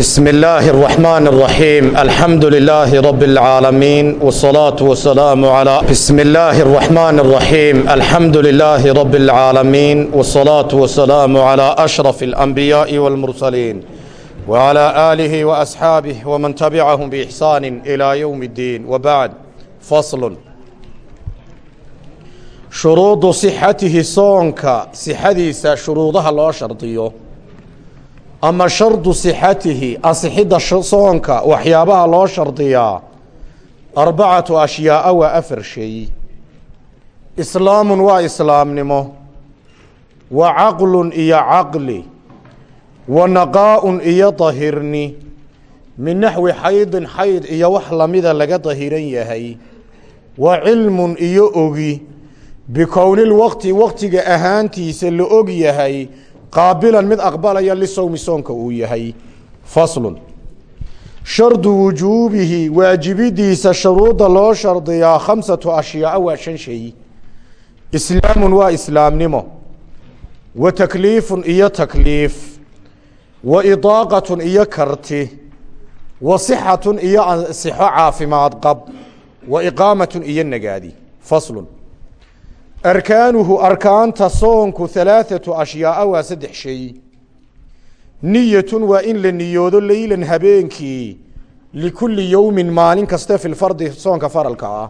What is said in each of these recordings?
بسم الله الرحمن الرحيم الحمد لله رب العالمين والصلاة والسلام على بسم الله الرحمن الرحيم الحمد لله رب العالمين والصلاة والسلام على أشرف الأنبياء والمرسلين وعلى آله وأصحابه ومن تبعهم بإحسان إلى يوم الدين وبعد فصل شروط صحته صونك صحديس شروطها لو شرطيه ama shardu sixatihi asixidda soonka waxyaabaha loo shardiyaa arbacatu ashyaaa waa afar shay. Islaamun waa islaamnimo wa caqlun iyo caqli wa naqaa'un iyo dahirni min naxwi xaydin xayd iyo wax lamida laga dahiran yahay wa cilmun iyo ogi bikownil waqti waqtiga ahaantiisa la og yahay qaabilan mid aqbalaya lisowmi soonka uu yahay. Faslun. Shardu wujuubihi waajibidiisa shuruudda loo shardiyaa khamsatu ashyaaa waa shan shay. Islaamun waa islaamnimo. Wa takliifun iyo takliif. Wa idaaqatun iyo karti. Wa sixatun iyo sixo caafimaad qab. Wa iqaamatun iyo nagaadi. Faslun arkaanuhu arkaanta soonku halaaثatu ashyaaa waa saddex shay. Niyatun waa in la niyoodo leylan habeenkii likulli yowmin maalin kasta fi lfardi soonka faralka ah.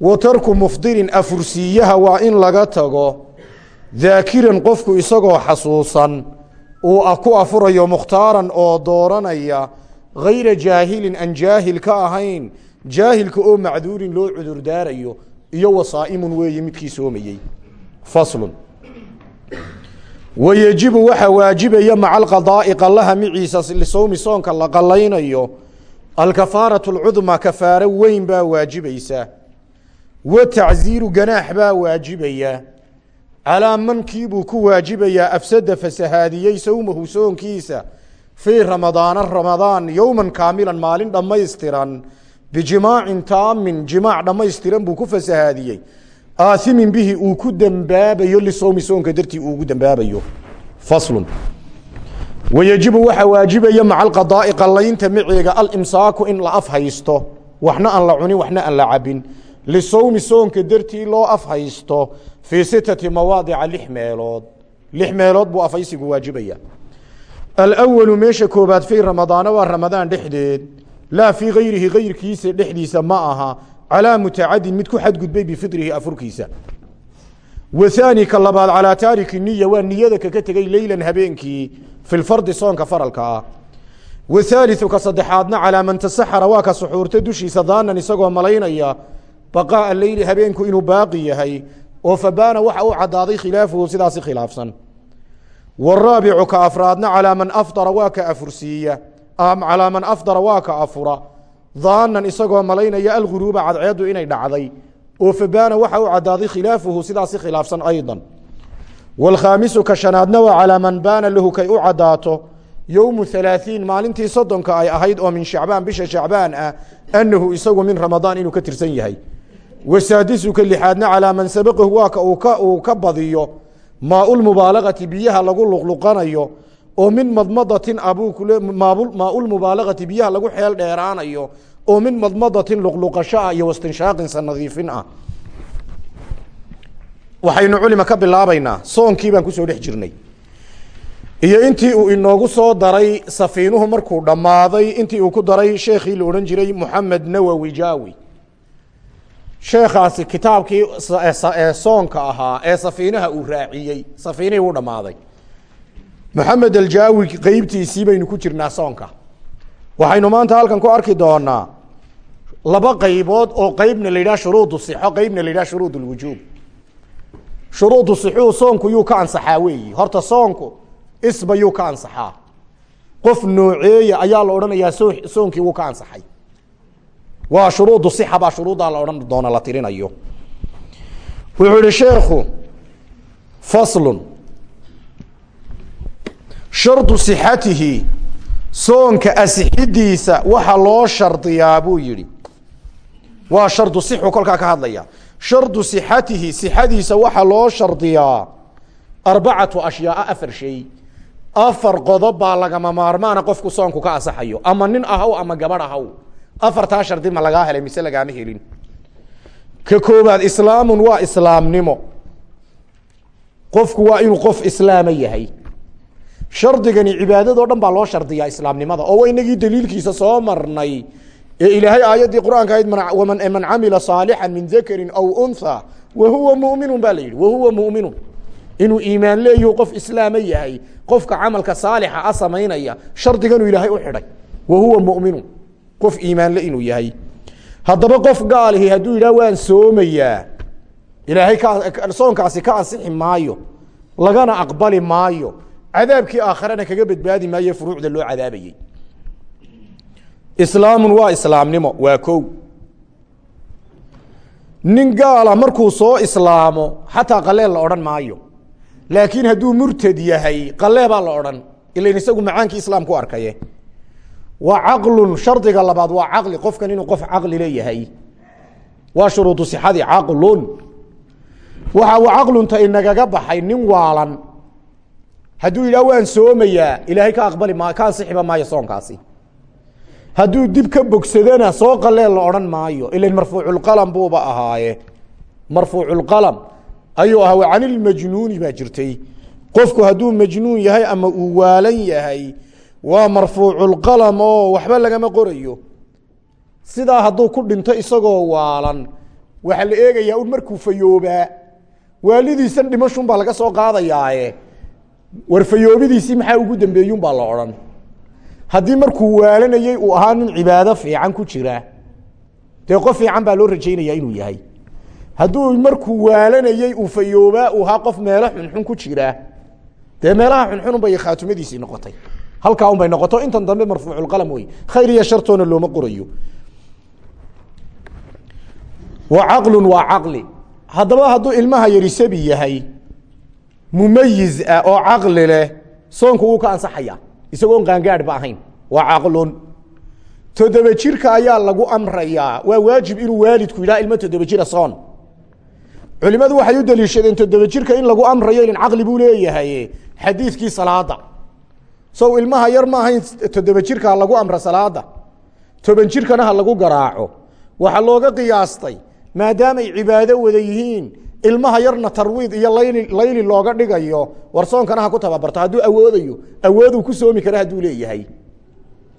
Wa tarku mufdirin afursiiyaha waa in laga tago daakiran qofku isagoo xasuusan uu ku afurayo mukhtaaran oo dooranaya gayra jaahilin aan jaahil ka ahayn jaahilka oo macduurin loo cudurdaarayo iyo wasaa'imun weeye midkii soomayey faslun. Wayejibu waxaa waajibaya maca alqadaa'i qallaha miciisa lisowmi soonka la qallaynayo alkafaaratu alcudmaa kafaaro weyn baa waajibaysa. Wa tacsiiru ganaax baa waajibaya. Calaa mankiibuu ku waajibayaa afsada fasahaadiyey sowmahu soonkiisa fii ramadaana ramadaan yowman kaamilan maalin dhammaystiran bijimaacin taamin jimaac dhammaystiran buu ku fasahaadiyey aaimin bihi uu ku dembaabayo lisowmi soonka dartii uu ugu dembaabayo faslun wayejibu waxaa waajibaya maca alqadaa'i qallaynta maceega alimsaaku in la af haysto waxna aan la cunin waxna aan la cabin lisowmi soonka dartii loo af haysto fii sitati mawaadica lix meelood lix meelood buu afhaysigu waajibaya alwalu meesha koobaad fii ramadaana waa ramadaan dhexdeed laa fii gayrihi gayrkiisa dhexdiisa ma aha calaa mutacadin mid ku xadgudbay bifidrihi afurkiisa. Wahaani ka labaad calaa taariki niya waa niyada kaka tegey leylan habeenkii fi lfardi soonka faralka ah. Wathaaliu ka saddexaadna calaa man tasaxara waa ka suxuurta dushiisa daanan isagoo malaynaya baqaaa leyli habeenku inuu baaqi yahay oo fabaana waxa u cadaaday khilaafuhu sidaasi khilaafsan. Waraabicu ka afraadna calaa waa ka afursiiya calaa man afdara waa ka afura. Daanan isagoo malaynaya alguruuba cadceedu inay dhacday. Oo fabaana waxa u cadaaday khilaafuhu sidaasi khilaafsan aydan. Wاlkhaamisu ka shanaadna waa calaa man baana lahu kay u cadaato. Yowmu halaaثiin maalintii soddonka ay ahayd oo min shacbaan bisha shacbaan ah annahu isagu min ramadaan inuu ka tirsan yahay. Wasaadisu ka lixaadna calaa man sabaqahu waa ka uu ka badiyo. Maa ulmubaalagati biyaha lagu luqluqanayo oo min madmadatin maaulmubaalagati biyaha lagu xeel dheeraanayo oo min madmadatin luqluqasho ah iyo wastinshaaqin sanadiifin ah. Waxaynu culima ka bilaabaynaa soonkii baan ku soo dhex jirnay. Iyo intii uu inoogu soo daray safiinuhu markuu dhammaaday intii uu ku daray sheekhii la odhan jiray moxamed nawowi jaawi sheekhaasi kitaabkii soonka ahaa ee safiinaha uu raaciyey safiinihii wuu dhammaaday maxamed aljaawi qeybtiisii baynu ku jirnaa soonka. Waxaynu maanta halkan ku arki doonaa laba qaybood oo qeybna la yidhaha shuruudu sixo qeybna la yidhaha shuruud lwujuub shuruudu sixuu soonku yuu ka ansaxaa weeyi. Horta soonku isba yuu ka ansaxaa. Qof nooceeya ayaa la odhanayaa so soonkii wuu ka ansaxay. Waa shuruudu sixa baa shuruuddaa la odhan doona la tirinayo. Wuxuu yihi sheekhu faslun shardu sixatihi soonka asixidiisa waxa loo shardiyaa buu yihi waa shardu sixu kolkaa ka hadlaya. Shardu sixatihi sixadiisa waxa loo shardiyaa arbacatu ashyaaa afar shay. Afar qodob baa lagama maarmaana qofku soonku ka asaxayo. Ama nin ahaw ama gabadh ahaw afartaa shardi ma lagaa helay mise lagaama helin. Ka koobaad islaamun waa islaamnimo. Qofku shardigani cibaadadoo dhan baa loo shardiyaa islaamnimada oo inagii daliilkiisa soo marnay ee ilaahay aayaddii qur'aanka ahayd man camila saalixan min dakarin aw untha wa huwa muminun baa la yidhi wa huwa muminun. Inuu iimaan leeyahu qof islaama yahay qofka camalka saalixa a samaynaya shardiganuu ilaahay u xidhay wa huwa muminun. Qof iimaanle inuu yahay. Haddaba qof gaalihi hadduu yidhah waan soomayaa ilaahay soonkaasi ka ansixi maayo lagana aqbali maayo cadaabkii aakharena kaga badbaadi maayo furuucda loo cadaabayey. Islaamun waa islaamnimo waa kow. Nin gaala markuu soo islaamo xataa qaleel la odhan maayo. Laakiin hadduu murtad yahay qalee baa la odhan ilan isagu macaankii islaamku arkaye. Waa caqlun shardiga labaad waa caqli qofkan inuu qof caqli leeyahay. Waa shuruudu sixadii caqlun. Waxa uu caqlunta inagaga baxay nin waalan hadduu yidhah waan soomayaa ilaahay ka aqbali maayo ka ansixiba maayo soonkaasi. Hadduu dib ka bogsadana soo qaleel la odhan maayo ilan marfuuculqalam buuba ahaaye. Marfuuculqalam ayuu ahaa canilmajnuuni baa jirtay. Qofku hadduu majnuun yahay ama uu waalan yahay waa marfuuculqalam oo waxba lagama qorayo. Sidaa hadduu ku dhinto isagoo waalan waxaa la eegayaa un markuu fayoobaa waalidiisan dhimashun baa laga soo qaadayaaye war fayoobidiisii maxaa ugu dambeeyun baa la odhan. Haddii markuu waalanayey uu ahaa nin cibaado fiican ku jira dee qof fiican baa loo rajaynayaa inuu yahay. Hadduu markuu waalanayey uu fayoobaa uu ahaa qof meelo xunxun ku jira dee meelaha xunxun unbay khaatumadiisii noqotay. Halkaa un bay noqoto. Intan dambe marfuuculqalam wey khayr iyo shartoona looma qorayo. Wa caqlun waa caqli. Haddaba hadduu ilmaha yari sabi yahay mumayiz ah oo caqli leh soonku wuu ka ansaxaya isagoon qaangaadh ba ahayn. Waa caqlun. Toddoba jirka ayaa lagu amrayaa. Waa waajib inuu waalidku yidhaha ilmo toddoba jira soon. Culimadu waxay u daliishadeen toddoba jirka in lagu amrayo ilin caqli buu leeyahay. Xadiidkii salaada. Sow ilmaha yar ma ahayn toddoba jirka ha lagu amra salaada. Toban jirkana ha lagu garaaco. Waxaa looga qiyaastay maadaamay cibaado wada yihiin ilmaha yarna tarwiid iyo layli layli looga dhigayo war soonkana ha ku tababarto hadduu awoodayo awooduu ku soomi kara hadduu leeyahay.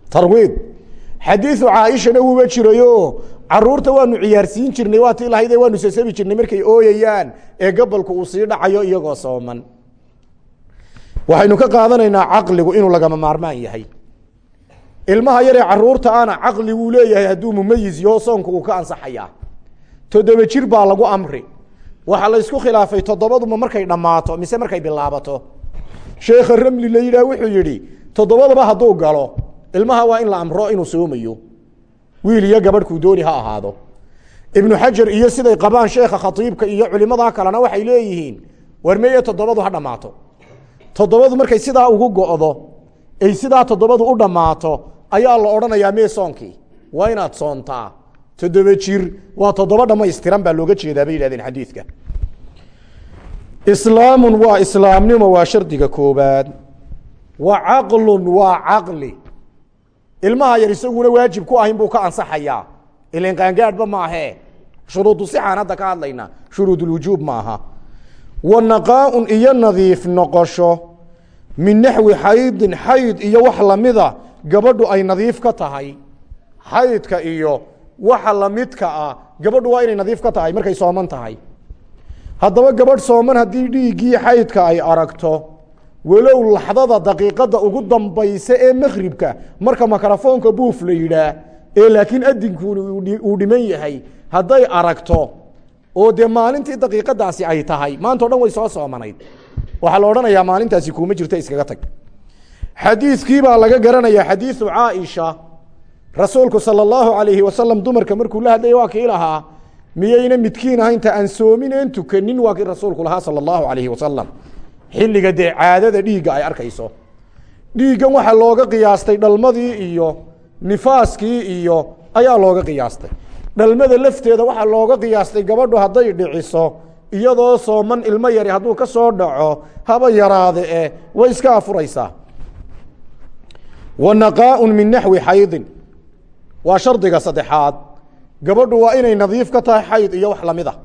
Tarwiid. Xadiiu caaishana wuuba jirayo carruurta waanu ciyaarsiin jirnay waa tii lahayd waanu sasabi jirnay markay ooyayaan ee gabolku uu sii dhacayo iyagoo sooman. Waxaynu ka qaadanaynaa caqligu inuu lagama maarmaan yahay. Ilmaha yaree carruurta ana caqli wuu leeyahay hadduu mumayiz yaho soonku uu ka ansaxayaa. Toddoba jir baa lagu amri waxaa la ysku khilaafay toddobaduma markay dhammaato mise markay bilaabato? Sheekha ramli la yidhaah wuxuu yidhi toddobadaba hadduu galo ilmaha waa in la amro inuu soomayo. Wiil iyo gabadhkuu dooni ha ahaado. Ibnu xajar iyo siday qabaan sheekha khatiibka iyo culimadaa kalena waxay leeyihiin war meye toddobadu ha dhammaato. Toddobadu markay sidaa ugu go'do ay sidaa toddobadu u dhammaato ayaa la odhanayaa mee soonkii? Waa inaad soontaa toddoba jir waa toddoba dhamaystiran baa looga jeedaa bay yidhahdeen xadiidka. Islaamun waa islaamnimo waa shardiga koobaad wa caqlun waa caqli. Ilmaha yar isaguna waajib ku ahayn buu ka ansaxayaa. Ilan qaangaadhba maahee shuruudu sixaan hadda ka hadlaynaa shuruudulwujuub maaha wa naqaaun iyo nadiif noqosho. Min naxwi xaydin xayd iyo wax lamida gabadhu ay nadiif ka tahay. Xaydka iyo waxa lamidka ah. Gabadhu waa inay nadiif ka tahay markay sooman tahay. Haddaba gabadh sooman haddii dhiiggii xaydka ay aragto walow laxdada daqiiqadda ugu dambaysa ee makribka marka mikrofoonka buuf la yidhaah ee laakiin adinkuuna uu dhiman yahay hadday aragto oo dee maalintii daqiiqadaasi ay tahay maanta o dhan way soo soomanayd. Waxaa la odhanayaa maalintaasi kuuma jirta iskaga tag. Xadiidkii baa laga garanayaa xadiidu caaisha rasuulku sala allahu alayhi wasalam dumarka markuu la hadlaya waa kii lahaa miyayna midkiin ahaynta aan soomin een tukanin waa kii rasuulku lahaa sala allahu alayhi wasalam xilliga dee caadada dhiigga ay arkayso. Dhiiggan waxaa looga qiyaastay dhalmadii iyo nifaaskii iyo ayaa looga qiyaastay. Dhalmada lafteeda waxaa looga qiyaastay gabadhu hadday dhiciso iyadoo sooman ilmo yari hadduu ka soo dhaco haba yaraade e way iska afuraysaa. Wa naqaaun min naxwi xaydin waa shardiga saddexaad. Gabadhu waa inay nadiif ka tahay xayd iyo wax la mid a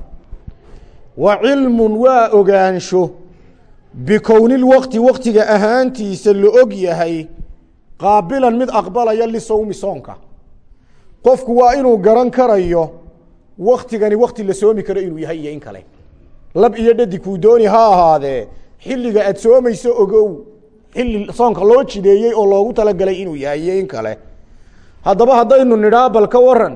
wa cilmun waa ogaansho bikownilwaqti waqtiga ahaantiisa la og yahay qaabilan mid aqbalaya lisowmi soonka. Qofku waa inuu garan karayo waktigani wakti la soomi karo inuu yahay iyo in kale. Lab iyo dhadi kuu dooni ha ahaadee xilliga aad soomayso ogow. Xilli soonka loo jideeyey oo loogu talagalay inuu yahay iyo in kale haddaba haddaynu nidhaa bal ka waran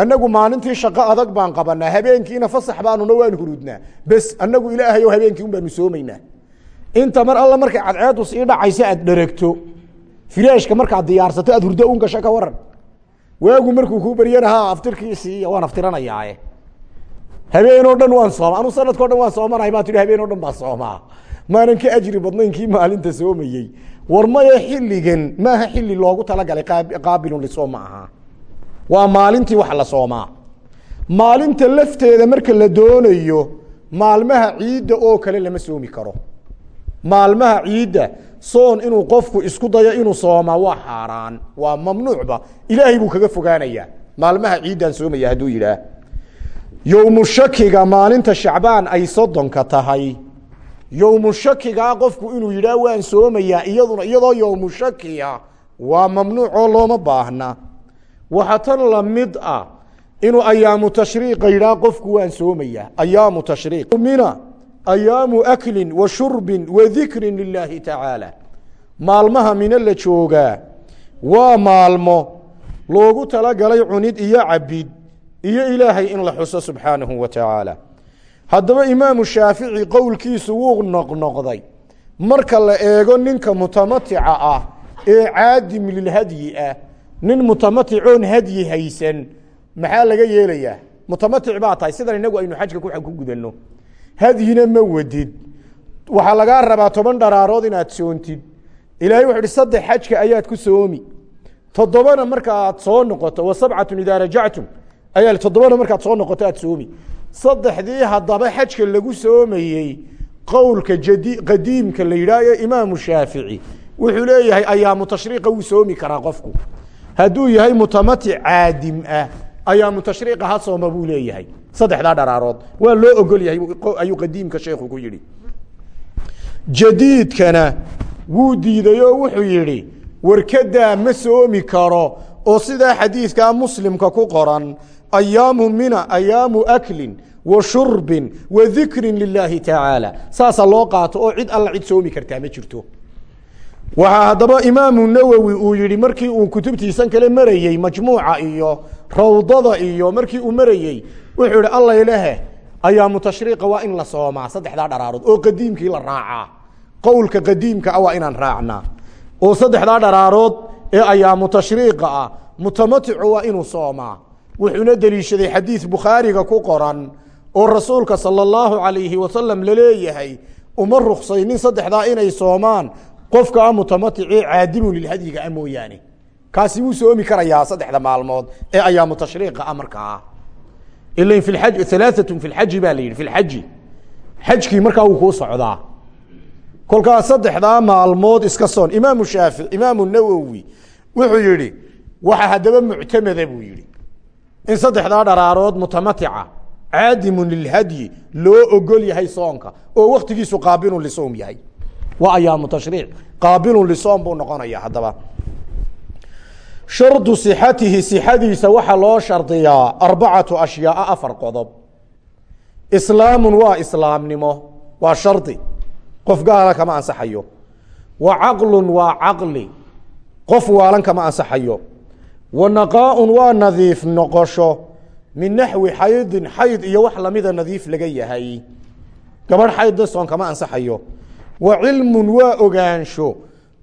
annagu maalintii shaqo adag baan qabanaa habeenkiina fasax baanuna waan hurudnaa bes annagu ilaahayo habeenkii un soomaynaa. Inta mar alla markay cadceedu sii dhacaysa aad dheregto fireeshka markaad diyaarsato aad hurdo un gasho waran waagu markuu kuu beryana ha aftirkiisii waan aftiranayaae habeenoo dhan waan sooma anu sanadkao dhan waan soomanahay baa tihi habeen dhan baa soomaa. Maanan ka ajri badnayn kii maalinta soomayey war maya xilligan maaha xilli loogu talagalay qaabilun lisoom ma aha. Waa maalintii wax la soomaa maalinta lafteeda marka la doonayo maalmaha ciidda oo kale lama soomi karo. Maalmaha ciidda soon inuu qofku isku dayo inuu soomaa waa xaaraan waa mamnuucba. Ilaahay buu kaga fogaanayaa maalmaha ciiddaan soomaya hadduu yidhaah. Yowmu shakiga maalinta shacbaan ay soddonka tahay yowmu shakigaa qofku inuu yidhaah waan soomayaa iyaduna iyadoo yowmu shakiya waa mamnuuc oo looma baahna. Waxa tan la mid ah inuu ayaamu tashriiqa yidhaah qofku waan soomayaa. Ayaamu tashriiq. Mina ayaamu aklin wa shurbin wa dikrin lilaahi tacaala. Maalmaha mino la joogaa waa maalmo loogu talagalay cunid iyo cabid iyo ilaahay in la xuso subxaanahu wa tacaala haddaba imaamu shaafici qowlkiisu wuu noqnoqday. Marka la eego ninka mutamatica ah ee caadim lilhadyi ah nin mutamaticoon hadyi haysan maxaa laga yeelayaa? Mutamatic baa tahay. Sidan inagu aynu xajka ku gudanno. Hadyina ma wadid. Waxaa lagaa rabaa toban dharaarood inaad soontid. Ilahay wuxu uhi saddex xajka ayaad ku soomi. Toddobana markaaad soo noqoto wa sabcatun idaa rajactum ayaa toddobana markaad soo noqoto aad soomi saddexdii haddaba xajka lagu soomayey qowlka jadi qadiimka la yidhaah imaamu shaafici wuxuu leeyahay ayaamu tashriiqa wuu soomi karaa qofku? Hadduu yahay mutamatic caadim ah ayaamu tashriiqa ha sooma buu leeyahay. Saddexdaa dharaarood. Waa loo ogol yahay ayuu qadiimka sheekhu ku yidhi. Jadiidkana wuu diiday oo wuxuu yidhi warkadaa ma soomi karo oo sidaa xadiidkaa muslimka ku qoran ayaamu mina ayaamu aklin wa shurbin wa dikrin lilaahi tacaala saasaa loo qaato oo cid alla cid soomi kartaa ma jirto. Waxaa haddaba imaamu nawowi uu yihi markii uu kutubtiisan kale marayey majmuuca iyo rawdada iyo markii uu marayey wuxuu yihi allailehe ayaamu tashriiqa waa in la soomaa saddexdaa dharaarood oo qadiimkii la raacaa. Qowlka qadiimka ah waa inaan raacnaa oo saddexdaa dharaarood ee ayaamu tashriiqa ah mutamaticu waa inuu soomaa wuxuuna deliishaday xadiis bukhaariga ku qoran oo rasuulka sala allahu calayhi wasalam la leeyahay uma ruksaynin saddexdaa inay soomaan qofka a mutamaticii caadimun lilhadyiga a mooyaane. Kaasi wuu soomi karayaa saddexda maalmood ee ayaamu tashriiqa a markaa. Ilan fi aj alaaatun fi lxaji baa la yidhi fi lxaji xajkii markaa wuu kuu socdaa. Kolkaas maalmood iska soon. Imaamu shaafici imaamu nawowi wuxuu yihi waxa haddaba muctamada buu yihi in saddexdaa dharaarood mutamatica caadimun lilhadyi loo ogol yahay soonka oo waktigiisu qaabilun lisoom yahay. Waa ayaamu tashriic qaabilun lisoom buu noqonaya haddaba. Shardu sixatihi sixadiisa waxaa loo shardiyaa arbacatu ashyaaa afar qodob. Islaamun waa islaamnimo waa shardi. Qof gaala kama ansaxayo. Wa caqlun waa caqli. Qof waalan kama ansaxayo wa naqaaun waa nadiif noqosho. Min naxwi xaydin xayd iyo wax lamida nadiif laga yahay. Gabadh xaydna soon kama ansaxayo. Wa cilmun waa ogaansho.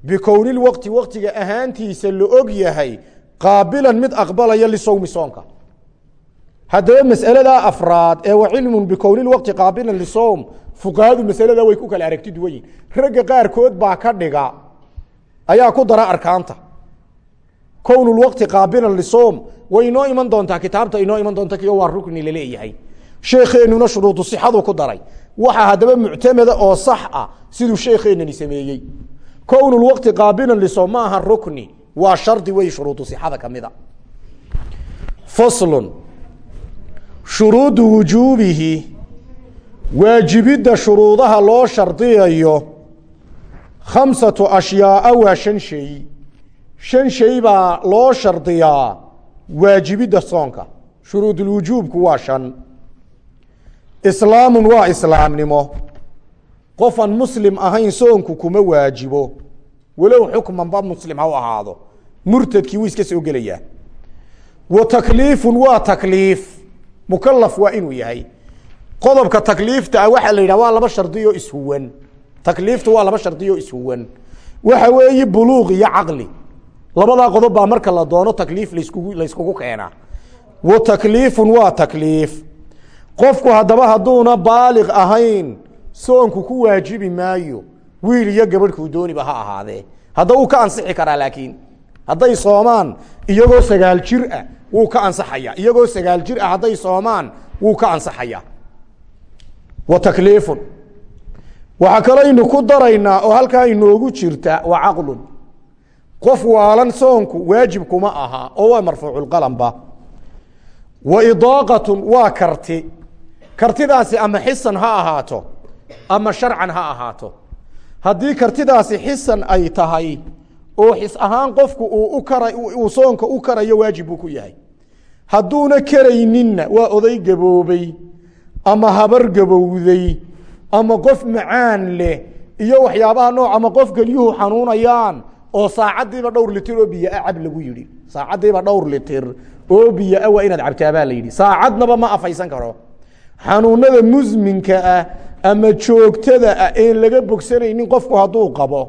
Bikownilwaqti waqtiga ahaantiisa la og yahay. Qaabilan mid aqbalaya lisowmi soonka. Haddaba masaladaa afraad ee wa cilmun bikownilwaqti qaabilan lisowm fuqahadu masaladaa way ku kala aragti duwan yihiin ragga qaarkood baa ka dhiga. Ayaa ku dara arkaanta kownulwaqti qaabilan lisoom. Way inoo iman doontaa kitaabta inoo iman doonta kio waa rukni la leeyahay sheekheenuna shuruudu sixadu ku daray. Waxaa haddaba muctamada oo sax ah siduu sheekheenani sameeyey. Kownulwaqti qaabilan lisoom ma aha rukni. Waa shardi wey shuruudu sixada ka mida. Faslun. Shuruudu wujuubihi. Waajibidda shuruudaha loo shardiyayo. Khamsatu ashyaaa waa shan shay shan shay baa loo shardiyaa waajibidda soonka shuruudulwujuubku waa shan? Islaamun waa islaamnimo qofan muslim ahayn soonku kuma waajibo walow xukmanba muslim ha ahaado murtadkii wuu iska soo gelayaa wa takliifun waa takliif mukalaf waa inuu yahay qodobka takliifta ah waxaa la yidhah waa laba shardiyo ishuwan takliiftu waa laba shardiyo ishuwan waxa weeye buluuq iyo caqli labadaa qodob baa marka la doono takliif laskugu layskugu keenaa wa takliifun waa takliif. Qofku haddaba hadduuna baaliq ahayn soonku ku waajibi maayo wiil iyo gabadhkuu dooniba ha ahaadee hadda wuu ka ansixi karaa laakiin. Hadday soomaan iyagoo sagaal jir ah wuu ka ansaxaya. Iyagoo sagaal jir ah hadday soomaan wuu ka ansaxaya. Wa takliifun. Waxaa kalaynu ku daraynaa oo halkaa inoogu jirta wa caqlun qof waalan soonku waajib kuma aha oo waa marfuuculqalamba wa idaaqatun waa karti. Kartidaasi ama xisan ha ahaato ama sharcan ha ahaato. Haddii kartidaasi xisan ay tahay oo xis ahaan qofku uu u kara uu soonka u karayo waajib buu ku yahay. Hadduuna karayninna waa oday gaboobay ama habar gabowday ama qof macaan leh iyo waxyaabaha nooc ama qof gelyuhu xanuunayaan oo saacaddiiba dhowr litir oo biyoa cab lagu yidhi. Saacaddiiba dhowr litir oo biyoa waa inaad cabtaabaa la yidhi. Saacadnaba ma afaysan karo. Xanuunada musminka ah ama joogtada ah een laga bogsanaynin qofku hadduu qabo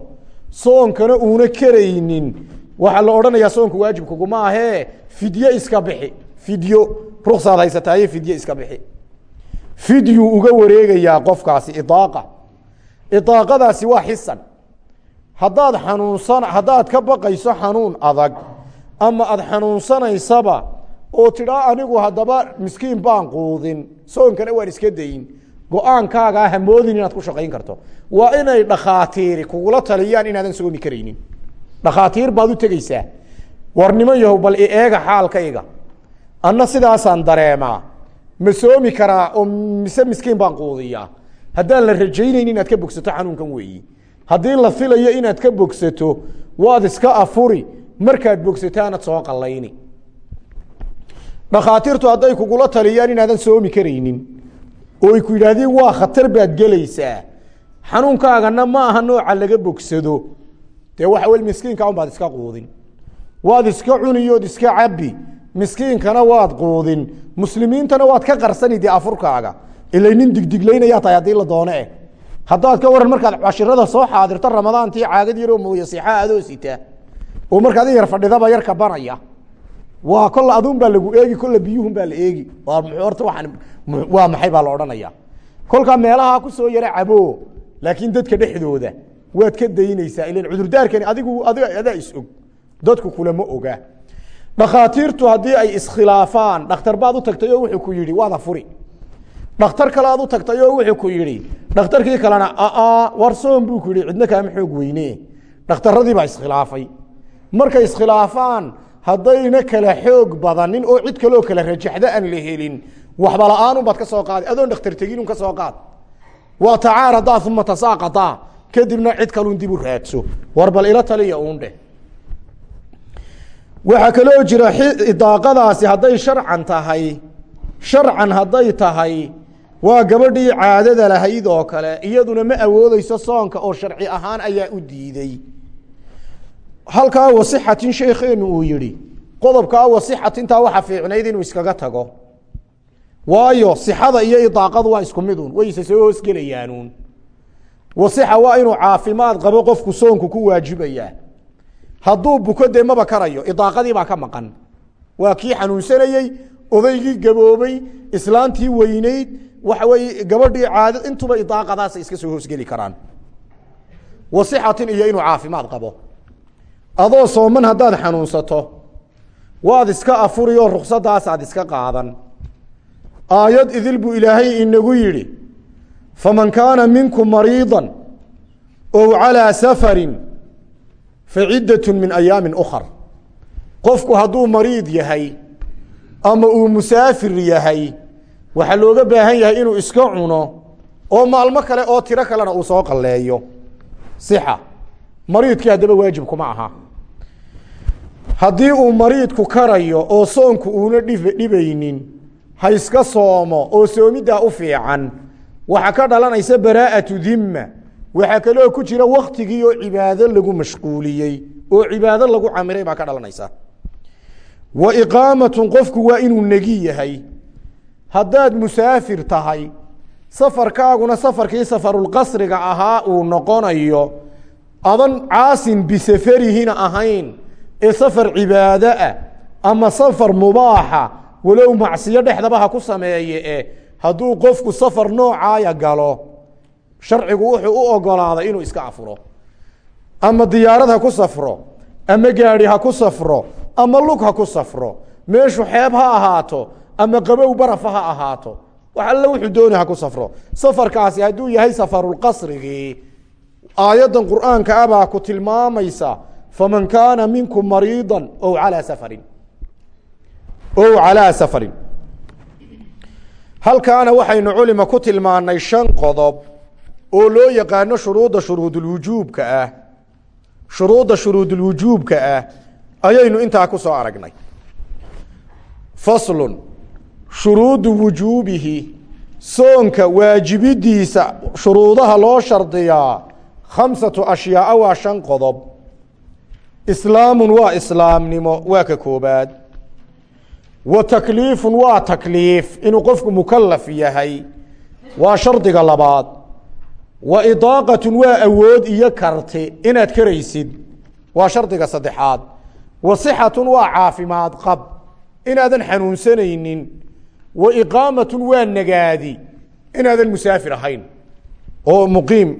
soonkana uuna karaynin. Waxaa la odhanayaa soonku waajib kuguma ahee fidye iska bixi. Fidyo ruksaad haysataaye fidye iska bixi. Fidyuu uga wareegayaa qofkaasi idaaqa idaaqadaasi waa xisan haddaad xanuunsan haddaad ka baqayso xanuun adag ama aada xanuunsanaysaba oo tidhaa anigu haddaba miskiin baan quudin soonkana waan iska dayin go'aankaagaa hamoodin inaad ku shaqayn karto. Waa inay dhakhaatiiri kugula taliyaan inaadan soomi karaynin. Dhakhaatiir baad u tegeysaa war yahow bal eega xaalkayga. Anna sidaasaan dareemaa. Ma soomi karaa oo mise miskiin baan quudiyaa. Haddaan la rajaynayn inaad ka bogsato xanuunkan weeyi haddii la filayo inaad ka bogsato waad iska afuri. Markaad bogsataanad soo qallayni. Dhakhaatiirtu hadday kugula taliyaan inaadan soomi karaynin. Oo ay ku yidhaahdeen waa khatar baad gelaysaa. Xanuunkaagana ma aha nooca laga bogsado. Dee waxa wel miskiinka un baad iska quudin. Waad iska cuniyood iska cabbi. Miskiinkana waad quudin. Muslimiintana waad ka qarsani dee afurkaaga. Ilay nin digdiglaynayaa tahay haddii la doono eh haddaad ka waran markaad cashirada soo xaadirto ramadaantii caagad yaroo mooye sixa adoo sita oo markaad yar fadhidaba yar kabanaya waa kolla aduun baa lagu eegi kolla biyuhun baa la eegi. Waaan waa maxay baa la odhanaya. Kolkaa meelaha ku soo yara cabo laakiin dadka dhexdooda waad ka daynaysaa ilan cudurdaarkani adigu adiga adaa is-og dadku kulama oga dhakhaatiirtu haddii ay iskhilaafaan dhakhtar baad u tagtay oo wuxuu ku yidhi waada furi dhakhtar kale aad u tagtay oo wuxuu ku yidhi dhakhtarkii kalena aa war buu ku yidhi cidna kaama xoog weyne. Dhakhtaradii baa iskhilaafay. Markay iskhilaafaan haddayna kala xoog badanin oo cid kaloo kala rajaxda aan la helin. Waxba la'aanun baad ka soo qaada adoon dhakhtar teginun ka soo qaad. Waa tacaaradaa uma tasaaqataa kadibna cid kalun dib u raadso. War bal ila taliya uun dheh. Waxaa kaloo jira idaaqadaasi hadday sharcan tahay sharcan hadday tahay waa gabadhii caadada lahayd oo kale iyaduna ma awoodeyso soonka oo sharci ahaan ayaa u diiday. Halkaa wasixatin sheekeenu uu yihi qodobkaa wasixatintaa waxa fiicnayd inuu iskaga tago. Waayo sixada iyo idaaqadu waa isku midun wayse soo hoosgelayaanuun wasixa waa inuu caafimaad qabo qofku soonku ku waajibayaa hadduu buko dee maba karayo idaaqadii baa ka maqan. Waa kii xanuunsanayey odaygii gaboobay islaantii weyneyd waxa weye gabadhii caada intuba idaaqadaasa iska soo hoosgeli karaan. Wasixatin iyo inuu caafimaad qabo. Adoo sooman haddaad xanuunsato waad iska afuri oo ruksadaasad iska qaadan. Aayad idil buu ilaahay inagu yidhi faman kaana minkum mariiضa ow calىa safarin fa ciddatun min ayaamin ukhar. Qofku hadduu mariid yahay ama uu musaafir yahay waxaa looga baahan yahay inuu iska cuno oo maalmo kale oo tiro kalena uu soo qalleeyo. Sixa. Mariidkii haddaba waajib kuma aha. Haddii uu mariidku karayo oo soonku uuna dhib dhibaynin ha iska soomo oo soomiddaa u fiican waxaa ka dhalanaysa baraa'atu dimma waxaa kaloo ku jira waktigii oo cibaado lagu mashquuliyey oo cibaado lagu camiray baa ka dhalanaysa. Wa iqaamatun qofku waa inuu negi yahay haddaad musaafir tahay safarkaaguna safarkii safarulqasriga ahaa uu noqonayo adan caasin bisafarihina ahayn ee safar cibaado ah ama safar mubaaxa walow macsiyo dhexdaba ha ku sameeye e hadduu qofku safar noocaaya galo sharcigu wuxuu u ogolaaday inuu iska afuro. Ama diyaarad ha ku safro ama gaadhi ha ku safro ama lug ha ku safro meeshu xeeb ha ahaato ama qabow barafa ha ahaato. Wax alle wuxuu dooni ku safro. Safarkaasi hadduu yahay safarulqasrigii aayaddan qur'aanka ah baa ku tilmaamaysa faman kaana minkum mariida ow calaa safarin. Ow calaa safarin. Halkaana waxaynu culima ku tilmaanay shan qodob oo loo yaqaano shuruudda shuruudulwujuubka ah. Shuruudda shuruudulwujuubka ah ayaynu intaa ku soo aragnay. Faslun shuruudu wujuubihi soonka waajibidiisa shuruudaha loo shardiyaa khamsatu ashyaaa waa shan qodob. Islaamun waa islaamnimo waa ka koobaad. Wa takliifun waa takliif inuu qofku mukalaf yahay waa shardiga labaad. Wa idaaqatun waa awood iyo karti inaad karaysid waa shardiga saddexaad. Wa sixatun waa caafimaad qab inaadan xanuunsanaynin wa iqaamatun waa nagaadi inaadan musaafir ahayn oo muqiim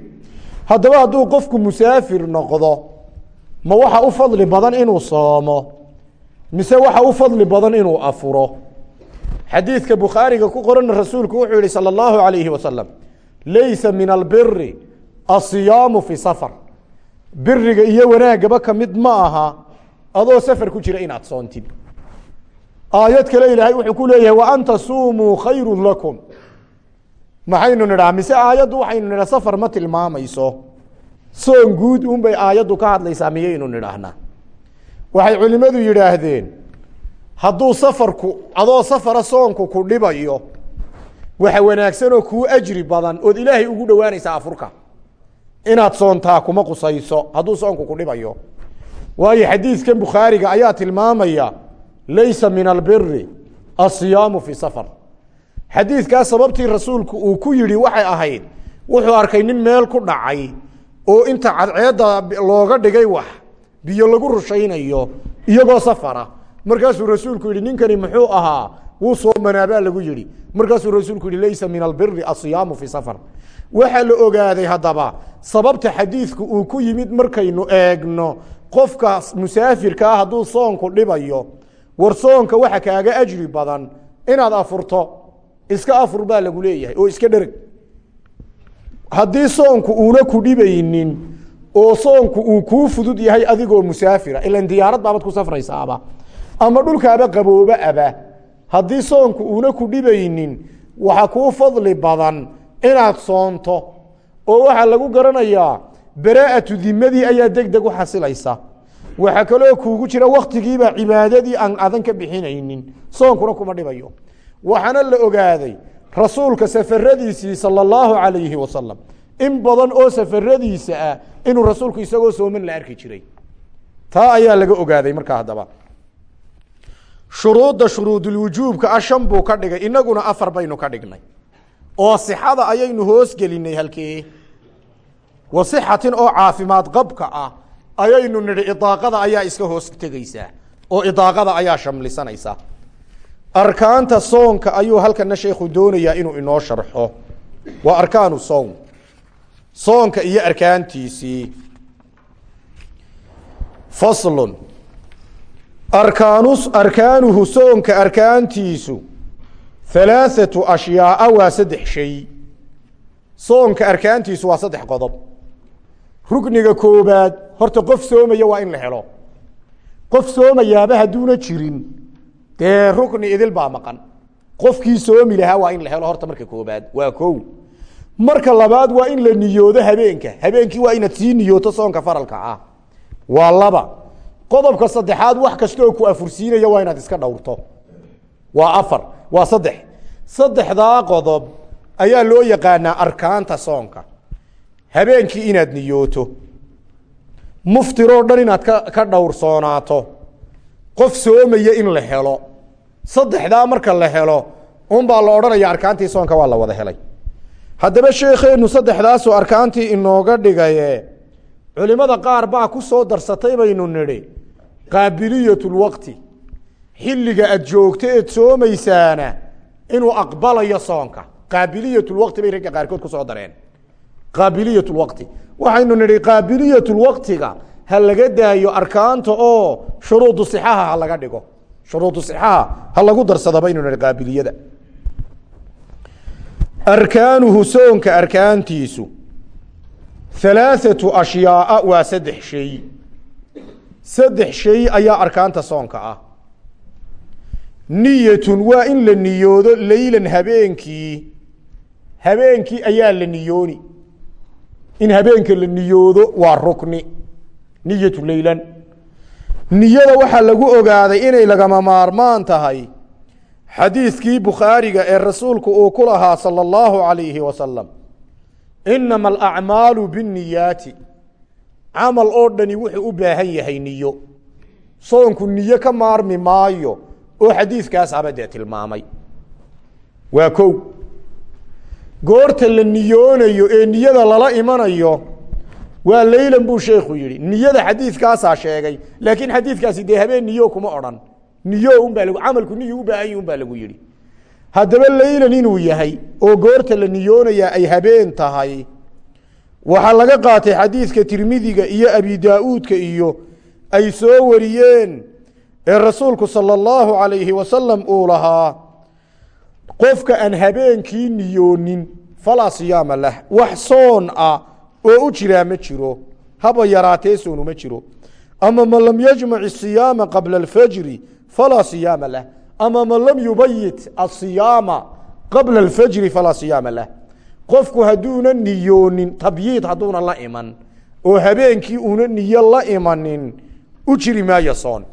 haddaba hadduu qofku musaafir noqdo ma waxa u fadli badan inuu soomo mise waxa u fadli badan inuu afuro xadiidka bukhaariga ku qorana rasuulku wuxuu yihi salى اllahu alayhi wasalam laysa min albiri asiyaamu fi safar biriga iyo wanaagaba ka mid ma aha adoo safar ku jira inaad soontid aayad kale ilaahay wuxuu ku leeyahay wa an tasuumuu khayru lakum. Maxaynu nidhaha mise aayaddu waxaynu nidha safar ma tilmaamayso. Soon guud un bay aayaddu ka hadlaysaa miyaynu nidhaahnaa waxay culimmadu yidhaahdeen hadduu safarku adoo safara soonku ku dhibayo waxa wanaagsanoo kuu ajri badan ood ilaahay ugu dhowaanaysaa afurka. Inaad soontaa kuma qusayso hadduu soonku ku dhibayo. Waayo xadiidkan bukhaariga ayaa tilmaamaya laysa min albiri asiyaamu fi safar xadiidkaas sababtii rasuulku uu ku yidhi waxay ahayd. Wuxuu arkay nin meel ku dhacay oo inta cadceedda looga dhigay wax biyo lagu rushaynayo iyagoo safara. Markaasuu rasuulku yihi ninkani muxuu ahaa? Wuu soomanaabaa lagu yihi markaasuu rasuulku yihi laysa min albiri asiyaamu fi safar. Waxaa la ogaaday haddaba sababta xadiidku uu ku yimid markaynu eegno qofka musaafirkaa hadduu soonku dhibayo war soonka waxa kaaga ajri badan inaad afurto iska afur baa lagu leeyahay oo iska dhereg haddii soonku uuna ku dhibaynin oo soonku uu kuu fudud yahay adigoo musaafira ilan diyaarad baabad ku safraysaaba ama dhulkaaba qabooba aba haddii soonku uuna ku dhibaynin waxa kuu fadli badan inaad soonto. Oo waxaa lagu garanayaa baraa'atu dimadii ayaa deg deg u xasilaysa waxaa kaloo kuugu jira waktigiiba cibaadadii aan adan ka bixinaynin. Soonkuna kuma dhibayo. Waxaana la ogaaday rasuulka safaradiisii sala allahu calayhi wasalam in badan oo safaradiisa ah inuu rasuulku isagoo sooman la arki jiray. Taa ayaa laga ogaaday markaa haddaba. Shuruudda shuruudulwujuubka ah shan buu ka dhigay. Inaguna afar baynu ka dhignay. Oo sixada ayaynu hoos gelinay halkee. Wa sixatin oo caafimaad qabka ah ayaynu nidhi idaaqada ayaa iska hoos tegeysaa oo idaaqada ayaa shamlisanaysa arkaanta soonka ayuu halkana sheekhu doonayaa inuu inoo sharxo. Waa arkaanu sown soonka iyo arkaantiisii. Faslun. Arkaanu arkaanuhu soonka arkaantiisu. Halaathatu ashyaaa waa saddex shay. Soonka arkaantiisu waa saddex qodob rukniga koobaad horta qof soomaya waa in la helo. Qof soomayaaba hadduuna jirin dee rukni idil baa maqan. Qofkii soomi lahaa waa in la helo horta marka koobaad waa ko marka labaad waa in la niyoodo habeenka. Habeenkii waa inaad sii niyooto soonka faralka ah. Waa laba. Qodobka saddexaad wax kasta oo ku afursiinaya waa inaad iska dhowrto. Waa afar. Waa saddex. Saddexdaa qodob ayaa loo yaqaanaa arkaanta soonka habeenkii inaad niyooto muftiroo dhan inaad ka ka dhowrsoonaato qof soomaya in la helo saddexdaa marka la helo unbaa la odhanaya arkaantii soonka waa la wada helay. Haddaba sheekheenu saddexdaasoo arkaantii inooga dhigaye culimada qaar baa ku soo darsatay baynu nidhi qaabiliyatulwaqti xilliga aad joogto eed soomaysaana inuu aqbalayo soonka. Qaabiliyatulwaqti bay ragga qaarkood ku soo dareen qaabiliyatulwaqti. Waxaynu nidhi qaabiliyatulwaqtiga ha laga daayo arkaanta oo shuruudu sixaha ha laga dhigo. Shuruudu sixaha ha lagu darsada baynu nidhi qaabiliyada. Arkaanuhu soonka arkaantiisu halaaثatu ashyaaa waa saddex shay. Saddex shay ayaa arkaanta soonka ah. Niyatun waa in la niyoodo leylan habeenkii. Habeenkii ayaa la niyooni in habeenka la niyoodo waa rukni niyatu leylan niyada waxaa lagu ogaaday inay lagama maarmaan tahay xadiiskii bukhaariga ee rasuulku uu ku lahaa salى اllahu alayhi wasalam inama alacmaalu binniyaati. Camal oo dhani wuxuu u baahan yahay niyo. Soonku niyo ka maarmi maayo oo xadiiskaas aba dee tilmaamay. Waa kow goorta la niyoonayo ee niyada lala imanayo waa leylan buu sheekhu yihi niyada xadiiskaasaa sheegay laakiin xadiiskaasi dee habeen niyo kuma odhan. Niyo unbaa lag camalku niyu u baahan un baa lagu yihi haddaba leylan inuu yahay oo goorta la niyoonayaa ay habeen tahay waxaa laga qaatay xadiidka tirmidiga iyo abi daa-uudka iyo ay soo wariyeen ee rasuulku sala allahu alayhi wasalam uu lahaa qofka aan habeenkii niyoonin falaa siyaama lah. Wax soon ah oo u jiraa ma jiro. Haba yaraatee soonu ma jiro. Ama man lam yajmac isiyaama qabla alfajri falaa siyaama lah. Ama man lam yubayit asiyaama qabla alfajri falaa siyaama lah. Qofku hadduuna niyoonin tabyiid hadduuna la iman oo habeenkii una niyo la imanin u jiri maayo soon.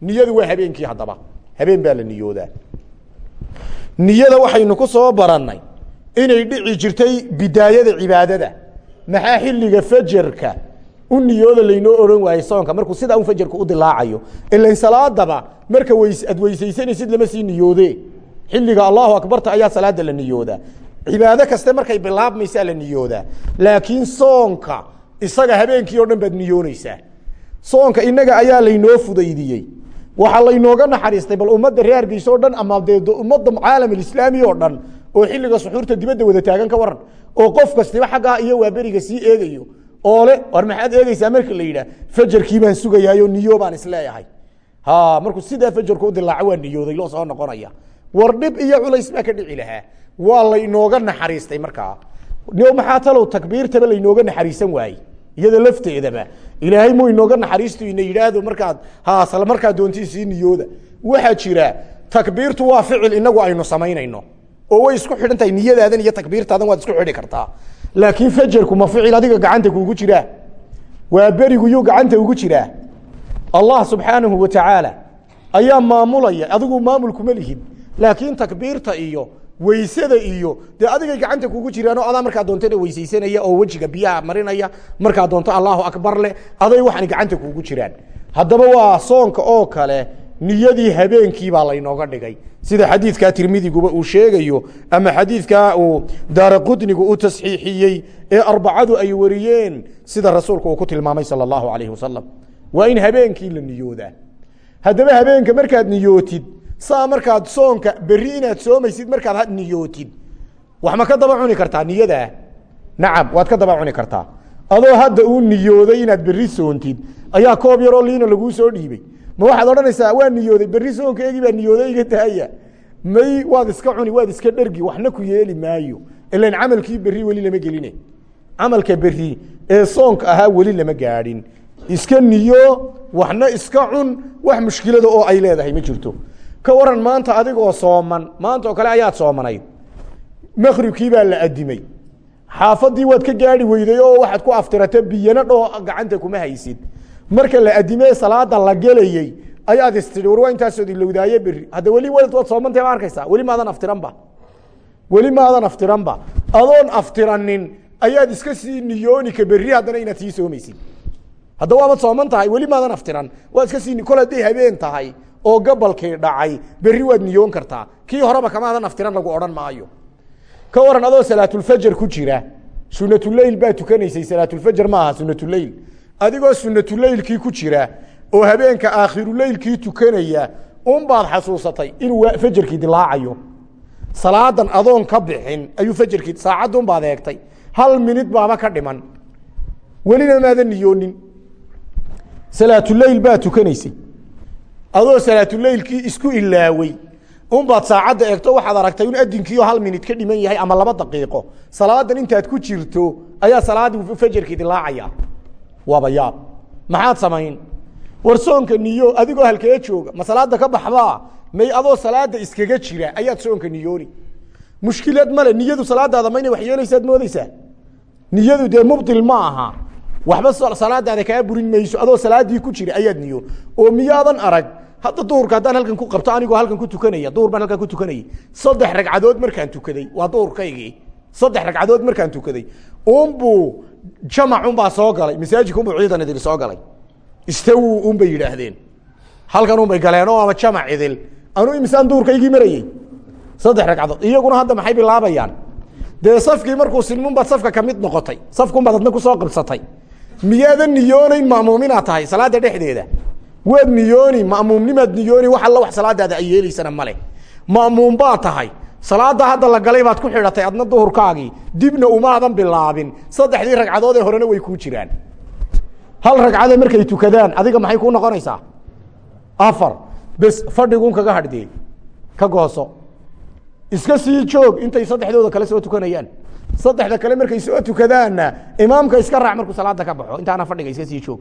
Niyadu waa habeenkii haddaba. Habeen baa la niyoodaa niyada waxaynu ku soo barannay inay dhici jirtay bidaayada cibaadada. Maxaa xilliga fajarka u niyooda laynoo ohan waayey soonka? Markuu sidaa un fajarku u dilaacayo ilan salaadaba marka aad weysaysanaysid lama sii niyoode xilliga allahu akbarta ayaa salaada la niyoodaa cibaado kaste markay bilaabmaysaa la niyoodaa. Laakiin soonka isaga habeenkii oo dhan baad niyoonaysaa soonka inaga ayaa laynoo fudaydiyey waxaa laynooga naxariistay bal ummadda reer hargeysa o dhan ama dee ummadda caalam alislaami oo dhan oo xilliga suxuurta dibadda wada taagan ka waran oo qof kastiba xaggaa iyo waa beriga sii eegayo oo le war maxaad eegeysaa marka la yidhaah fajarkii baan sugayaayo niyo baan is leeyahay. Ha markuu sidaa fajarku u dilaaco waa niyooday loo soo noqonaya. War dhib iyo culays baa ka dhici lahaa. Waa laynooga naxariistay markaa. Maxaa talow takbiirtaba laynooga naxariisan waaye iyada lafteedaba ilaahay mu inooga naxariistu ina yidhaahdo markaad ha markaa doontii sii niyooda. Waxaa jira takbiirtu waa ficil inagu aynu samaynayno. Oo way isku xidhan tahay niyadaadan iyo takbiirtaadan waad isku xidhi kartaa. Laakiin fajarku ma ficil adiga gacanta kuugu jiraa? Waa beriguyuu gacanta ugu jiraa? Allah subxaanahu wa tacaala ayaa maamulaya adigu maamulkuma lihid. Laakiin takbiirta iyo weysada iyo dee adigay gacanta kugu jiraan oo adaa markaa doontana weysaysanaya oo wejiga biyaha marinaya markaa doonto allahu akbar leh aday waxaan gacanta kugu jiraan. Haddaba waa soonka oo kale niyadii habeenkii baa laynooga dhigay. Sida xadiidkaa tirmidiguba uu sheegayo ama xadiidkaa uu daara qudnigu u tasxiixiyey ee arbacadu ay wariyeen sida rasuulku uu ku tilmaamay sala allahu alayhi wasalam waa in habeenkii la niyoodaa. Haddaba habeenka markaad niyootid saa markaad soonka berri inaad soomaysid markaad had niyootid wax ma ka daba cuni kartaa niyadaa nacam waad ka daba cuni kartaa. Adoo hadda uu niyooday inaad berri soontid ayaa koob yaroo liina laguu soo dhiibey ma waxaad odhanaysaa waa niyooday berri soonkeegii baa niyooday iga may waad iska cuni waad iska dhergi waxna ku yeeli maayo. Ilan camalkii berri weli lama geline. Camalka beri ee soonka ahaa weli lama gaadhin. Iska niyo waxna iska cun wax mushkilada oo ay leedahay ma jirto ka waran maanta adigoo sooman maanta kale ayaad soomanayd makribkii baa la adimay xaafadii waad ka gaari weyday oo waxaad ku aftirata biyana dhoo gacanta kuma haysid. Marka la adimee salaada la gelayey ayaad istiri war waa intaasood ilowdaaye beri. Hadda weli waad soomantay ma arkaysaa? Weli maadan aftiranba weli maadan aftiranba adoon aftiranin ayaad iska sii niyooni ka berri haddana inaad sii soomaysid hadda waabad sooman tahay weli maadan aftiran. Waad iska sii kol hadday habeen tahay oo gabalkii dhacay berri waad niyoon kartaa. Kii horeba kamaadan aftiran lagu odhan maayo. Ka waran adoo salaatulfajar ku jira sunatuleyl baa tukanaysay salaatulfajar ma aha sunatuleyl adigoo sunatuleylkii ku jira oo habeenka aakhiruleylkii tukanaya unbaad xasuusatay inuu fajarkii dilaacayo. Salaadan adoon ka bixin ayuu fajarkii saacadun baad eegtay. Hal minid baaba ka dhiman. Welina maadan niyoonin. Salaatuleyl baa tukanaysay adoo salaatuleylkii isku ilaawey unbaad saacadda eegto waxaad aragtay in adinkiio hal minid ka dhiman yahay ama laba daqiiqo. Salaadan intaad ku jirto ayaa salaaddii fajarkii dilaacaya waaba yaab. Maxaad samayn? War niyo adigoo halkee jooga. Ma salaada ka baxbaa may adoo salaada iskaga jira ayaad soonka niyooni. Mushkilad male niyadu salaadaada ma inay wax yeelaysaad moodeysaa niyadu dee mubdil ma aha. Waxba salaadaada kaa burin mayso adoo salaadii ku jira ayaad niyo. Oo miyaadan arag hadda duhurka haddaan halkan ku qabto anigoo halkan ku tukanaya duhur baan halkan ku tukanayay. Saddex ragcadood markaan tukaday waa duhurkaygii saddex ragcadood markaan tukaday. Unbuu jamac unbaa soo galay. Masaajidka unbuu ciidan idil soo galay. Istawu unbay yidhaahdeen. Halkan unbay galeen oo ama jamac idil. Anuu imisaan duhurkaygii marayey saddex ragcadood. Iyaguna hadda maxay bilaabayaan? Dee safkii markuu silmunbaad safka ka mid noqotay safkunbaad adna ku soo qabsatay. Miyaadan niyooneyn ma'muuminaad tahay salaada dhexdeeda waad niyooni ma'muumnimaad niyooni wax alla wax salaadaada ay yeelaysana male ma'muum baad tahay salaada hadda la galay baad ku xidhatay adna duhurkaagii dibna umaadan bilaabin saddexdii ragcadood ee horena way kuu jiraan. Hal ragcade markay tukadaan adiga maxay kuu noqonaysaa? Afar. Bes fadhigun kaga hadhdee ka gooso. Iska sii joog intay saddexdooda kale soo tukanayaan. Saddexda kale markay soo tukadaanna imaamka iska raac markuu salaada ka baxo intaana fadhiga iska sii joog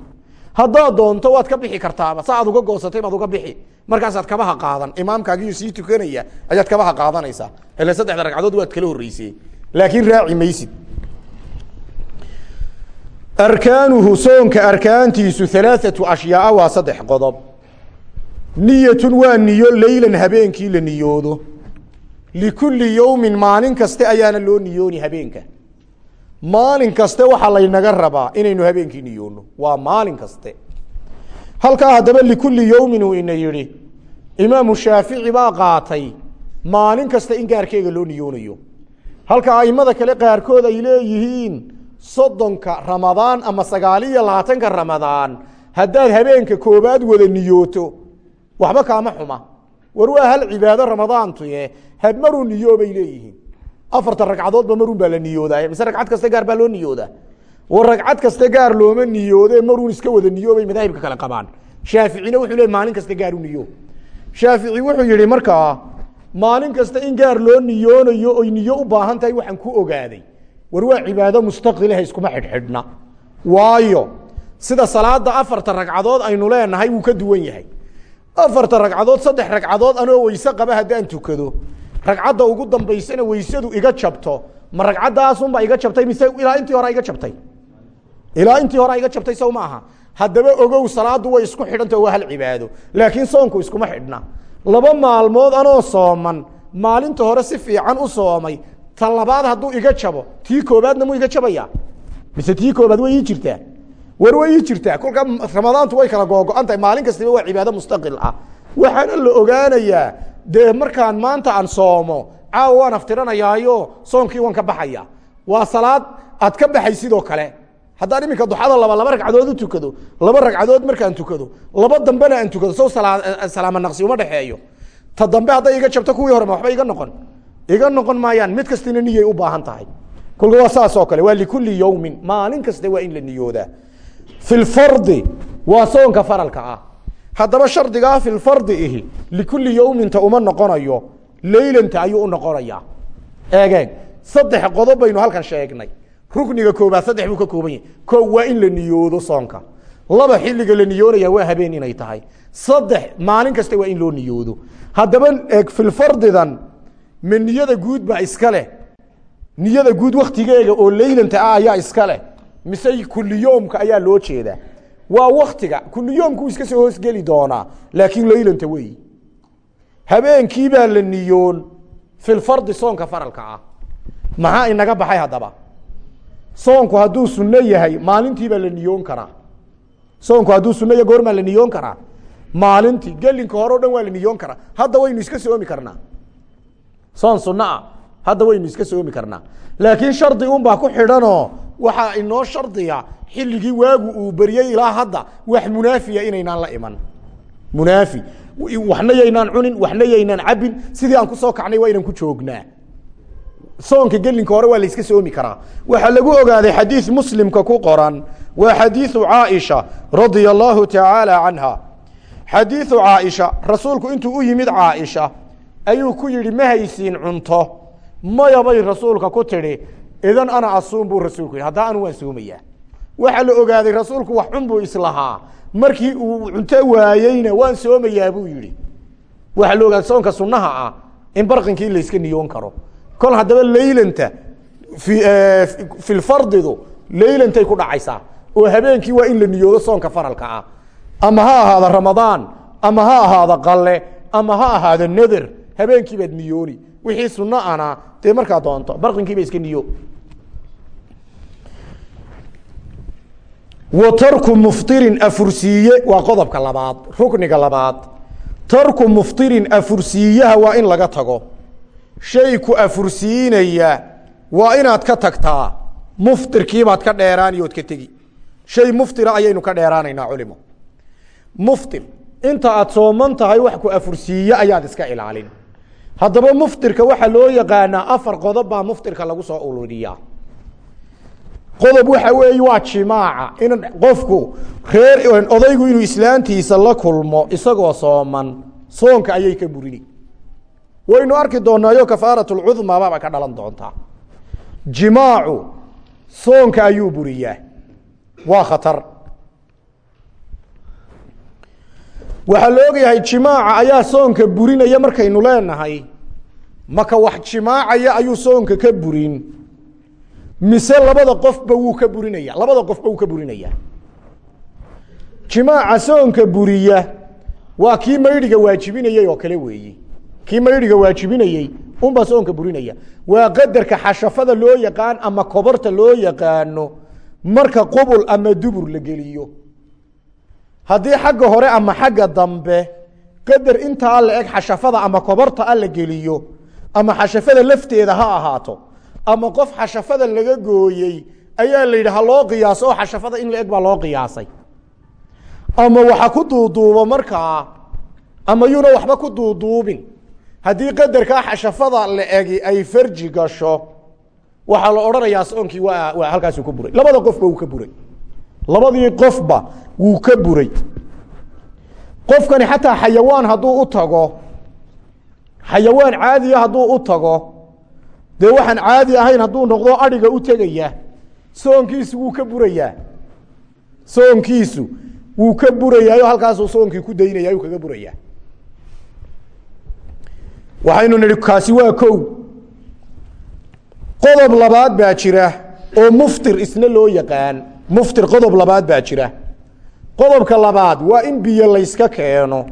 haddaad doonto waad ka bixi kartaaba sa aad uga goosatay baad uga bixi. Markaasaad kabaha qaadan. Imaamkaagiyo sii tukanaya ayaad kabaha qaadanaysaa. Ile saddexda ragcadood waad kala horreysee laakiin raaci maysid. Arkaanuhu soonka arkaantiisu alaaatu ashyaaa waa saddex qodob. Niyatun waa niyo leylan habeenkii la niyoodo. Likulli yowmin maalin kaste ayaana loo niyooni habeenka maalin kaste waxaa laynaga rabaa inaynu habeenkii niyoono waa maalin kaste. Halkaa haddaba likulli yowmin uu ina yidhi imaamu shaafici baa qaatay maalin kasta in gaarkeega loo niyoonayo. Halka aimada kale qaarkood ay leeyihiin soddonka ramadaan ama sagaal iyo labaatanka ramadaan haddaad habeenka koobaad wada niyooto waxba kaama xuma. War waa hal cibaado ramadaantuye had maruu niyo bay leeyihiin afartan ragcadoodba marun baa la niyoodaa. Mise ragcad kaste gaar baa loo niyoodaa. War ragcad kaste gaar looma niyoode maruun iska wada niyoobay madaahibka kale qabaan. Shaaficina wuxuu le maalin kaste gaaru niyo. Shaafici wuxuu yihi markaa maalin kasta in gaar loo niyoonayo oy niyo u baahan tahay waxaan ku ogaaday. War waa cibaado mustaqilaha iskuma xidhxidhna. Waayo sida salaada afarta ragcadood aynu leenahay wuu ka duwan yahay. Afarta ragcadood saddex ragcadood anoo weyse qaba haddaan tukado ragcadda ugu dambaysana weysadu iga jabto ma ragcaddaasunba iga jabtay mise ilaa intii hore iga jabtay? Ilaa intii hore iga jabtay sow ma aha. Haddaba ogow salaadu way isku xidhanta waa hal cibaado. Laakiin soonku iskuma xidhna. Laba maalmood anoo sooman maalinta hore si fiican u soomay ta labaad hadduu iga jabo tii koobaadna muu iga jabaya? Mise tii koobaad way ii jirtaa? War way ii jirtaa? Kolkaa ramadaantu way kala googo-an tahay maalin kastiba waa cibaado mustaqil ah. Waxaana la ogaanayaa dee markaan maanta aan soomo caawa waan aftiranayaayo soonkii waan ka baxaya. Waa salaad aad ka baxay sidoo kale. Haddaan iminka duxada laba laba ragcadood u tukado laba ragcadood markaan tukado laba dambena aan tukado sow salaama naqsi uma dhexeeyo. Ta dambe hadday iga jabto kuwii hore ma waxba iga noqon. Iga noqon maayaan mid kastina niyay u baahan tahay. Kolka waa saas oo kale waa likulli yowmin maalin kaste waa in la niyoodaa. Fi lfardi waa soonka faralka ah haddaba shardigaa fi lfardi ihi likulli yowminta uma noqonayo leylanta ayuu u noqonayaa. Eegeen saddex qodob baynu halkan sheegnay. Rukniga koobaad saddex buu ka kooban yahay. Ko waa in la niyoodo soonka. Laba xilliga la niyoonaya waa habeen inay tahay. Saddex maalin kasta waa in loo niyoodo. Haddaba eeg filfardidan ma niyada guud baa iska leh. Niyada guud waktigeega oo leylanta ah ayaa iska leh. Mise kuliyoomka ayaa loo jeedaa waa waktiga kuliyoomku iska soo hoosgeli doonaa laakiin leylanta weyi habeenkiibaa la niyoon filfardi soonka faralka ah. Maxaa inaga baxay haddaba? Soonku hadduu sunno yahay maalintiibaa la niyoon karaa. Soonku hadduu sunno yahay goormaa la niyoon karaa. Maalintii gelinka hore o dhan waa la niyoon karaa. Hadda waynu iska soomi karnaa. Soon sunno ah hadda waynu iska soomi karnaa. Laakiin shardi unbaa ku xidhanoo waxaa inoo shardiya xilligii waagu uu beryey ilaa hadda wax munaafiya inaynaan la iman. Munaafi. Waxna yaynaan cunin waxna yaynaan cabin sidii aan ku soo kacnay waa inaan ku joognaa. Soonka gelinka hore waa la iska soomi karaa. Waxaa lagu ogaaday xadiis muslimka ku qoran waa xadiiu caaisha radia allahu tacaala canha. Xadiiu caaisha rasuulku intuu u yimid caaisha ayuu ku yidhi ma haysiin cunto. Maya bay rasuulka ku tidhi idan ana asuum buu rasuulku yidhi haddaa anu waan soomayaa waxaa la ogaaday rasuulku wax cun buu islahaa. Markii uu cunto waayeyna waan soomayaa buu yidhi. Waxaa la ogaaday soonka sunnaha ah in barqinkii layska niyoon karo. Kol haddaba leylanta filfardidu leylantay ku dhacaysaa. Oo habeenkii waa in la niyoodo soonka faralka ah. Ama ha ahaada ramadaan ama ha ahaada qalle ama ha ahaada nader habeenkii baad niyooni. Wixii sunno ana dee markaa doonto barqinkiiba iska niyo wa tarku muftirin afursiiye waa qodobka labaad rukniga labaad. Tarku muftirin afursiiyaha waa in laga tago. Shay ku afursiinaya waa inaad ka tagtaa. Muftirkiibaad ka dheeraani ka tegi. Shay muftira ayaynu ka dheeraanaynaa culimo muftir inta aad sooman tahay wax ku afursiiye ayaad iska ilaalin. Haddaba muftirka waxaa loo yaqaanaa afar qodob baa muftirka lagu soo ururiyaa qodob waxa weeye waa jimaaca. In qofku reer odaygu inuu islaantiisa la kulmo isagoo sooman soonka ayay ka burini. Waynu arki doonaayo kafaaratulcudmaa baaba ka dhalan doontaa. Jimaacu soonka ayuu buriyaa. Waa khatar. Waxaa la ogyahay jimaaca ayaa soonka burinaya markaynu leenahay. Maka wax jimaacaya ayuu soonka ka burin mise labada qofba wuu ka burinaya labada qofba wuu ka burinaya jimaaca soonka buriya waa kii maydhiga waajibinayey oo kale weeye kii maydhiga waajibinayey unbaa soonka burinaya. Waa qadarka xashafada loo yaqaan ama kobarta loo yaqaano marka qubul ama dubur la geliyo. Haddii xagga hore ama xagga dambe qadar intaa la eg xashafada ama kobarta a la geliyo ama xashafada lafteeda ha ahaato ama qof xashafada laga gooyey ayaa la yidhi ha loo qiyaaso oo xashafada in la eg baa loo qiyaasay. Ama waxa ku duuduubo markaa ama yuuna waxba ku duuduubin. Haddii qadarkaa xashafada la egi ay farji gasho waxaa la odhanayaa soonkii waa waa halkaasuu ka buray. Labada qofba wuu ka buray. Labadii qofba wuu ka buray. Qofkani xataa xayawaan hadduu u tago xayawaan caadiya hadduu u tago dee waxaan caadi ahayn hadduu noqdo adhiga u tegaya. Soonkiisu wuu ka burayaa. Soonkiisu wuu ka burayaayo halkaasuu soonkii ku daynaya yuu kaga burayaa. Waxaynu nihi kaasi waa kow. Qodob labaad baa jira oo muftir isna loo yaqaan. Muftir qodob labaad baa jira. Qodobka labaad waa in biyo layska keeno.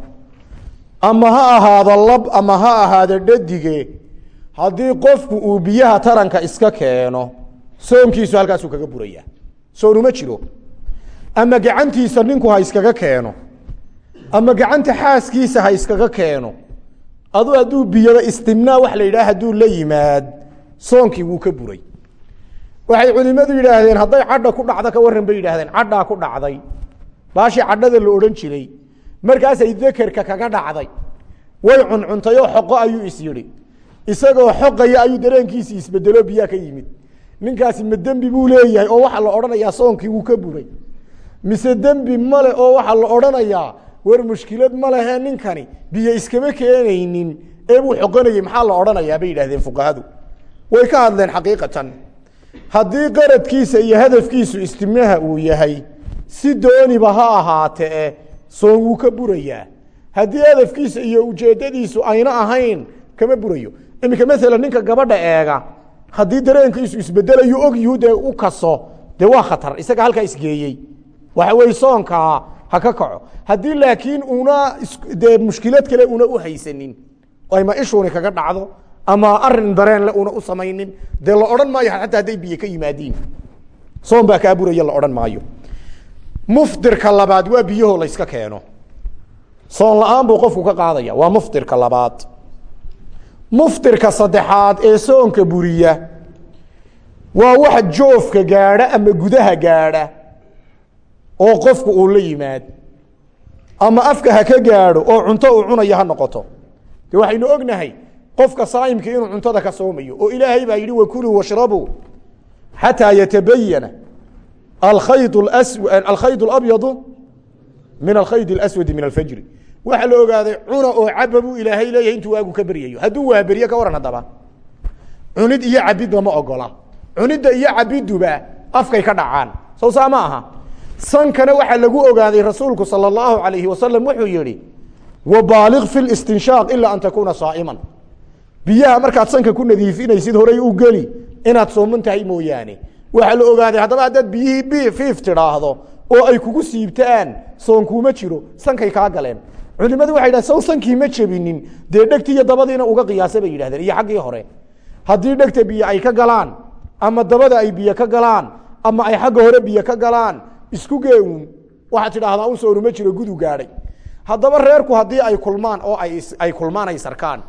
Ama ha ahaado lab ama ha ahaado dhadige haddii qofku uu biyaha taranka iska keeno soonkiisu halkaasuu kaga buraya. Soonuma jiro. Ama gacantiisa ninku ha iskaga keeno. Ama gacanta xaaskiisa ha iskaga keeno. Adu hadduu biyaba istimnaa wax la yidhaha hadduu la yimaad soonkii wuu ka buray. Waxay culimadu yidhaahdeen hadday cadha ku dhacdo ka warran bay yidhahdeen cadhaa ku dhacday. Baashii cadhada la odhan jiray. Markaasay dekerka kaga dhacday. Way cuncuntayoo xoqo ayuu is yidhi isagoo xoqaya ayuu dareenkiisii isbedelo biyaa ka yimid. Ninkaasi ma dembi buu leeyahay oo waxaa la odhanayaa soonkii wuu ka buray. Mise dembi male oo waxaa la odhanayaa war mushkilad ma lehe ninkani biyo iskama keenaynin ee buu xoqonayey maxaa la odhanayaa bay yidhahdeen fuqahadu. Way ka hadleen xaqiiqatan. Haddii qaradkiisa iyo hadafkiisu istimnaha uu yahay si dooniba ha ahaatee soon wuu ka burayaa. Haddii hadafkiisa iyo ujeedadiisu ayna ahayn kama burayo iminka maalan ninka gabadha eega haddii dareenkiisu isbedelayo ogyihu dee u kaso dee waa khatar. Isaga halkaa isgeeyey. Waxa weye soonkaa ha ka kaco. Haddii laakiin una dee mushkilad kale una u haysanin ama ishuuni kaga dhacdo ama arrin dareenle una u samaynin dee la odhan maayo xataa hadday biyo ka yimaadiin soon baa kaa buraya la odhan maayo. Mufdirka labaad waa biyaho layska keeno. Soon la'aan buu qofku ka qaadaya. Waa mufdirka labaad muftirka saddexaad ee soonka buriya waa waxa joofka gaadha ama gudaha gaadha oo qofku uu la yimaad ama afka ha ka gaadho oo cunto uu cunaya ha noqoto. De waxaynu ognahay qofka saa'imka inuu cuntada ka soomayo oo ilaahay baa yidhi wakuluu washrabuu xataa yatabayana alkhayd اlabyadu min alkhayd اlaswadi min alfajri waxaa la ogaaday cuna oo caba buu ilaahay leeyahay intuu waagu ka beryayo hadduu waaberiye ka waran haddaba cunid iyo cabid lama ogola. Cunidda iyo cabiduba afkay ka dhacaan. Sow saa ma aha. Sankana waxaa lagu ogaaday rasuulku salى اllahu alayhi wasalam wuxuu yihi wabaaliq fi listinshaaq ilaa an takuuna saa'iman. Biyaha markaad sanka ku nadiifinaysid horay u geli. Inaad sooman tahay mooyaane. Waxaa la ogaaday haddaba haddaad biyihii fiif tidhaahdo oo ay kugu siibtaan soonkuuma jiro sankay kaa galeen culimadu waxay dhahen saw sankii ma jebinin. Dee dhegtii iyo dabadiina uga qiyaasa bay yidhahdeen. Iyo xaggii hore haddii dhegta biyo ay ka galaan ama dabada ay biyo ka galaan ama ay xagga hore biyo ka galaan isku geeun waxaad tidhaahdaa un soonuma jiro gudu gaadhay. Haddaba reerku haddii ay kulmaan oo ay kulmaan ay sarkaan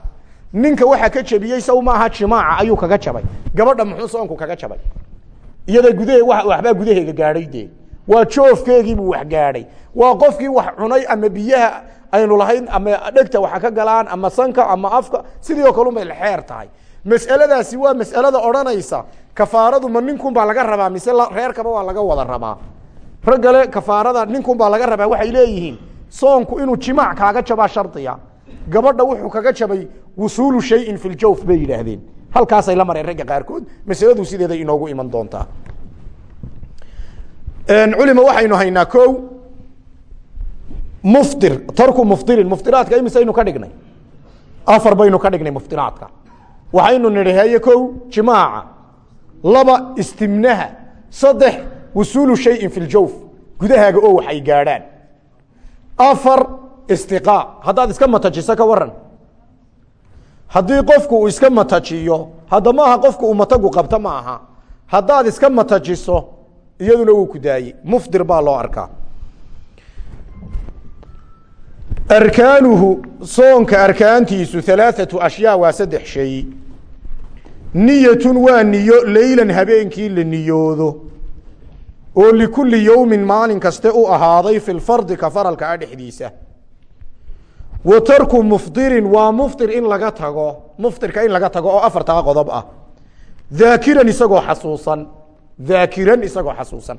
ninka waxaa ka jebiyey saw maaha jimaaca ayuu kaga jabay. Gabadha muxuu soonku kaga jabay. Iyada gudahe waxbaa gudaheega gaadhay dee. Waa joofkeegiibuu wax gaadhay. Waa qofkii wax cunay ama biyaha aynu lahayn ama dhegta waxa ka galaan ama sanka ama afka sidii oo kale unbay xeer tahay. Mas'aladaasi waa mas'alada odhanaysa kafaaradu ma ninkun baa laga rabaa mise reerkaba waa laga wada rabaa. Raggale kafaarada ninkun baa laga rabaa waxay leeyihiin soonku inuu jimaac kaaga jabaa shardiya gabadha wuxuu kaga jabay wusuulu shayin fi ljawf bay yidhaahdeen. Halkaasay la mareen ragga qaarkood masaladu sideeday inoogu iman doontaa. Culima waxaynu haynaa ko muftir tarku muftirin muftiraadka imisaynu ka dhignay? Afar baynu ka dhignay muftiraadka. Waxaynu nidhi heye ko jimaaca laba istimnaha saddex wusuulu shayin fi ljawf gudahaaga oo wax ay gaadhaan. Afar istiqaa haddaad iska matajiso ka waran haddii qofku uu iska matajiyo hadda maaha qofku uu matagu qabto ma aha. Haddaad iska matajiso iyaduna wuu ku daayey mufdir baa loo arkaa arkaanuhu soonka arkaantiisu alaaثatu ashyaa waa saddex shay. Niyatun waa niyo leylan habeenkii la niyoodo. Oo likulli yowmin maalin kaste u ahaaday fi lfardi ka faralka a dhexdiisa. Wa tarku mufdirin waa muftir in laga tago muftirka in laga tago oo afartaa qodob ah. Daakiran isagoo xasuusan daakiran isagoo xasuusan.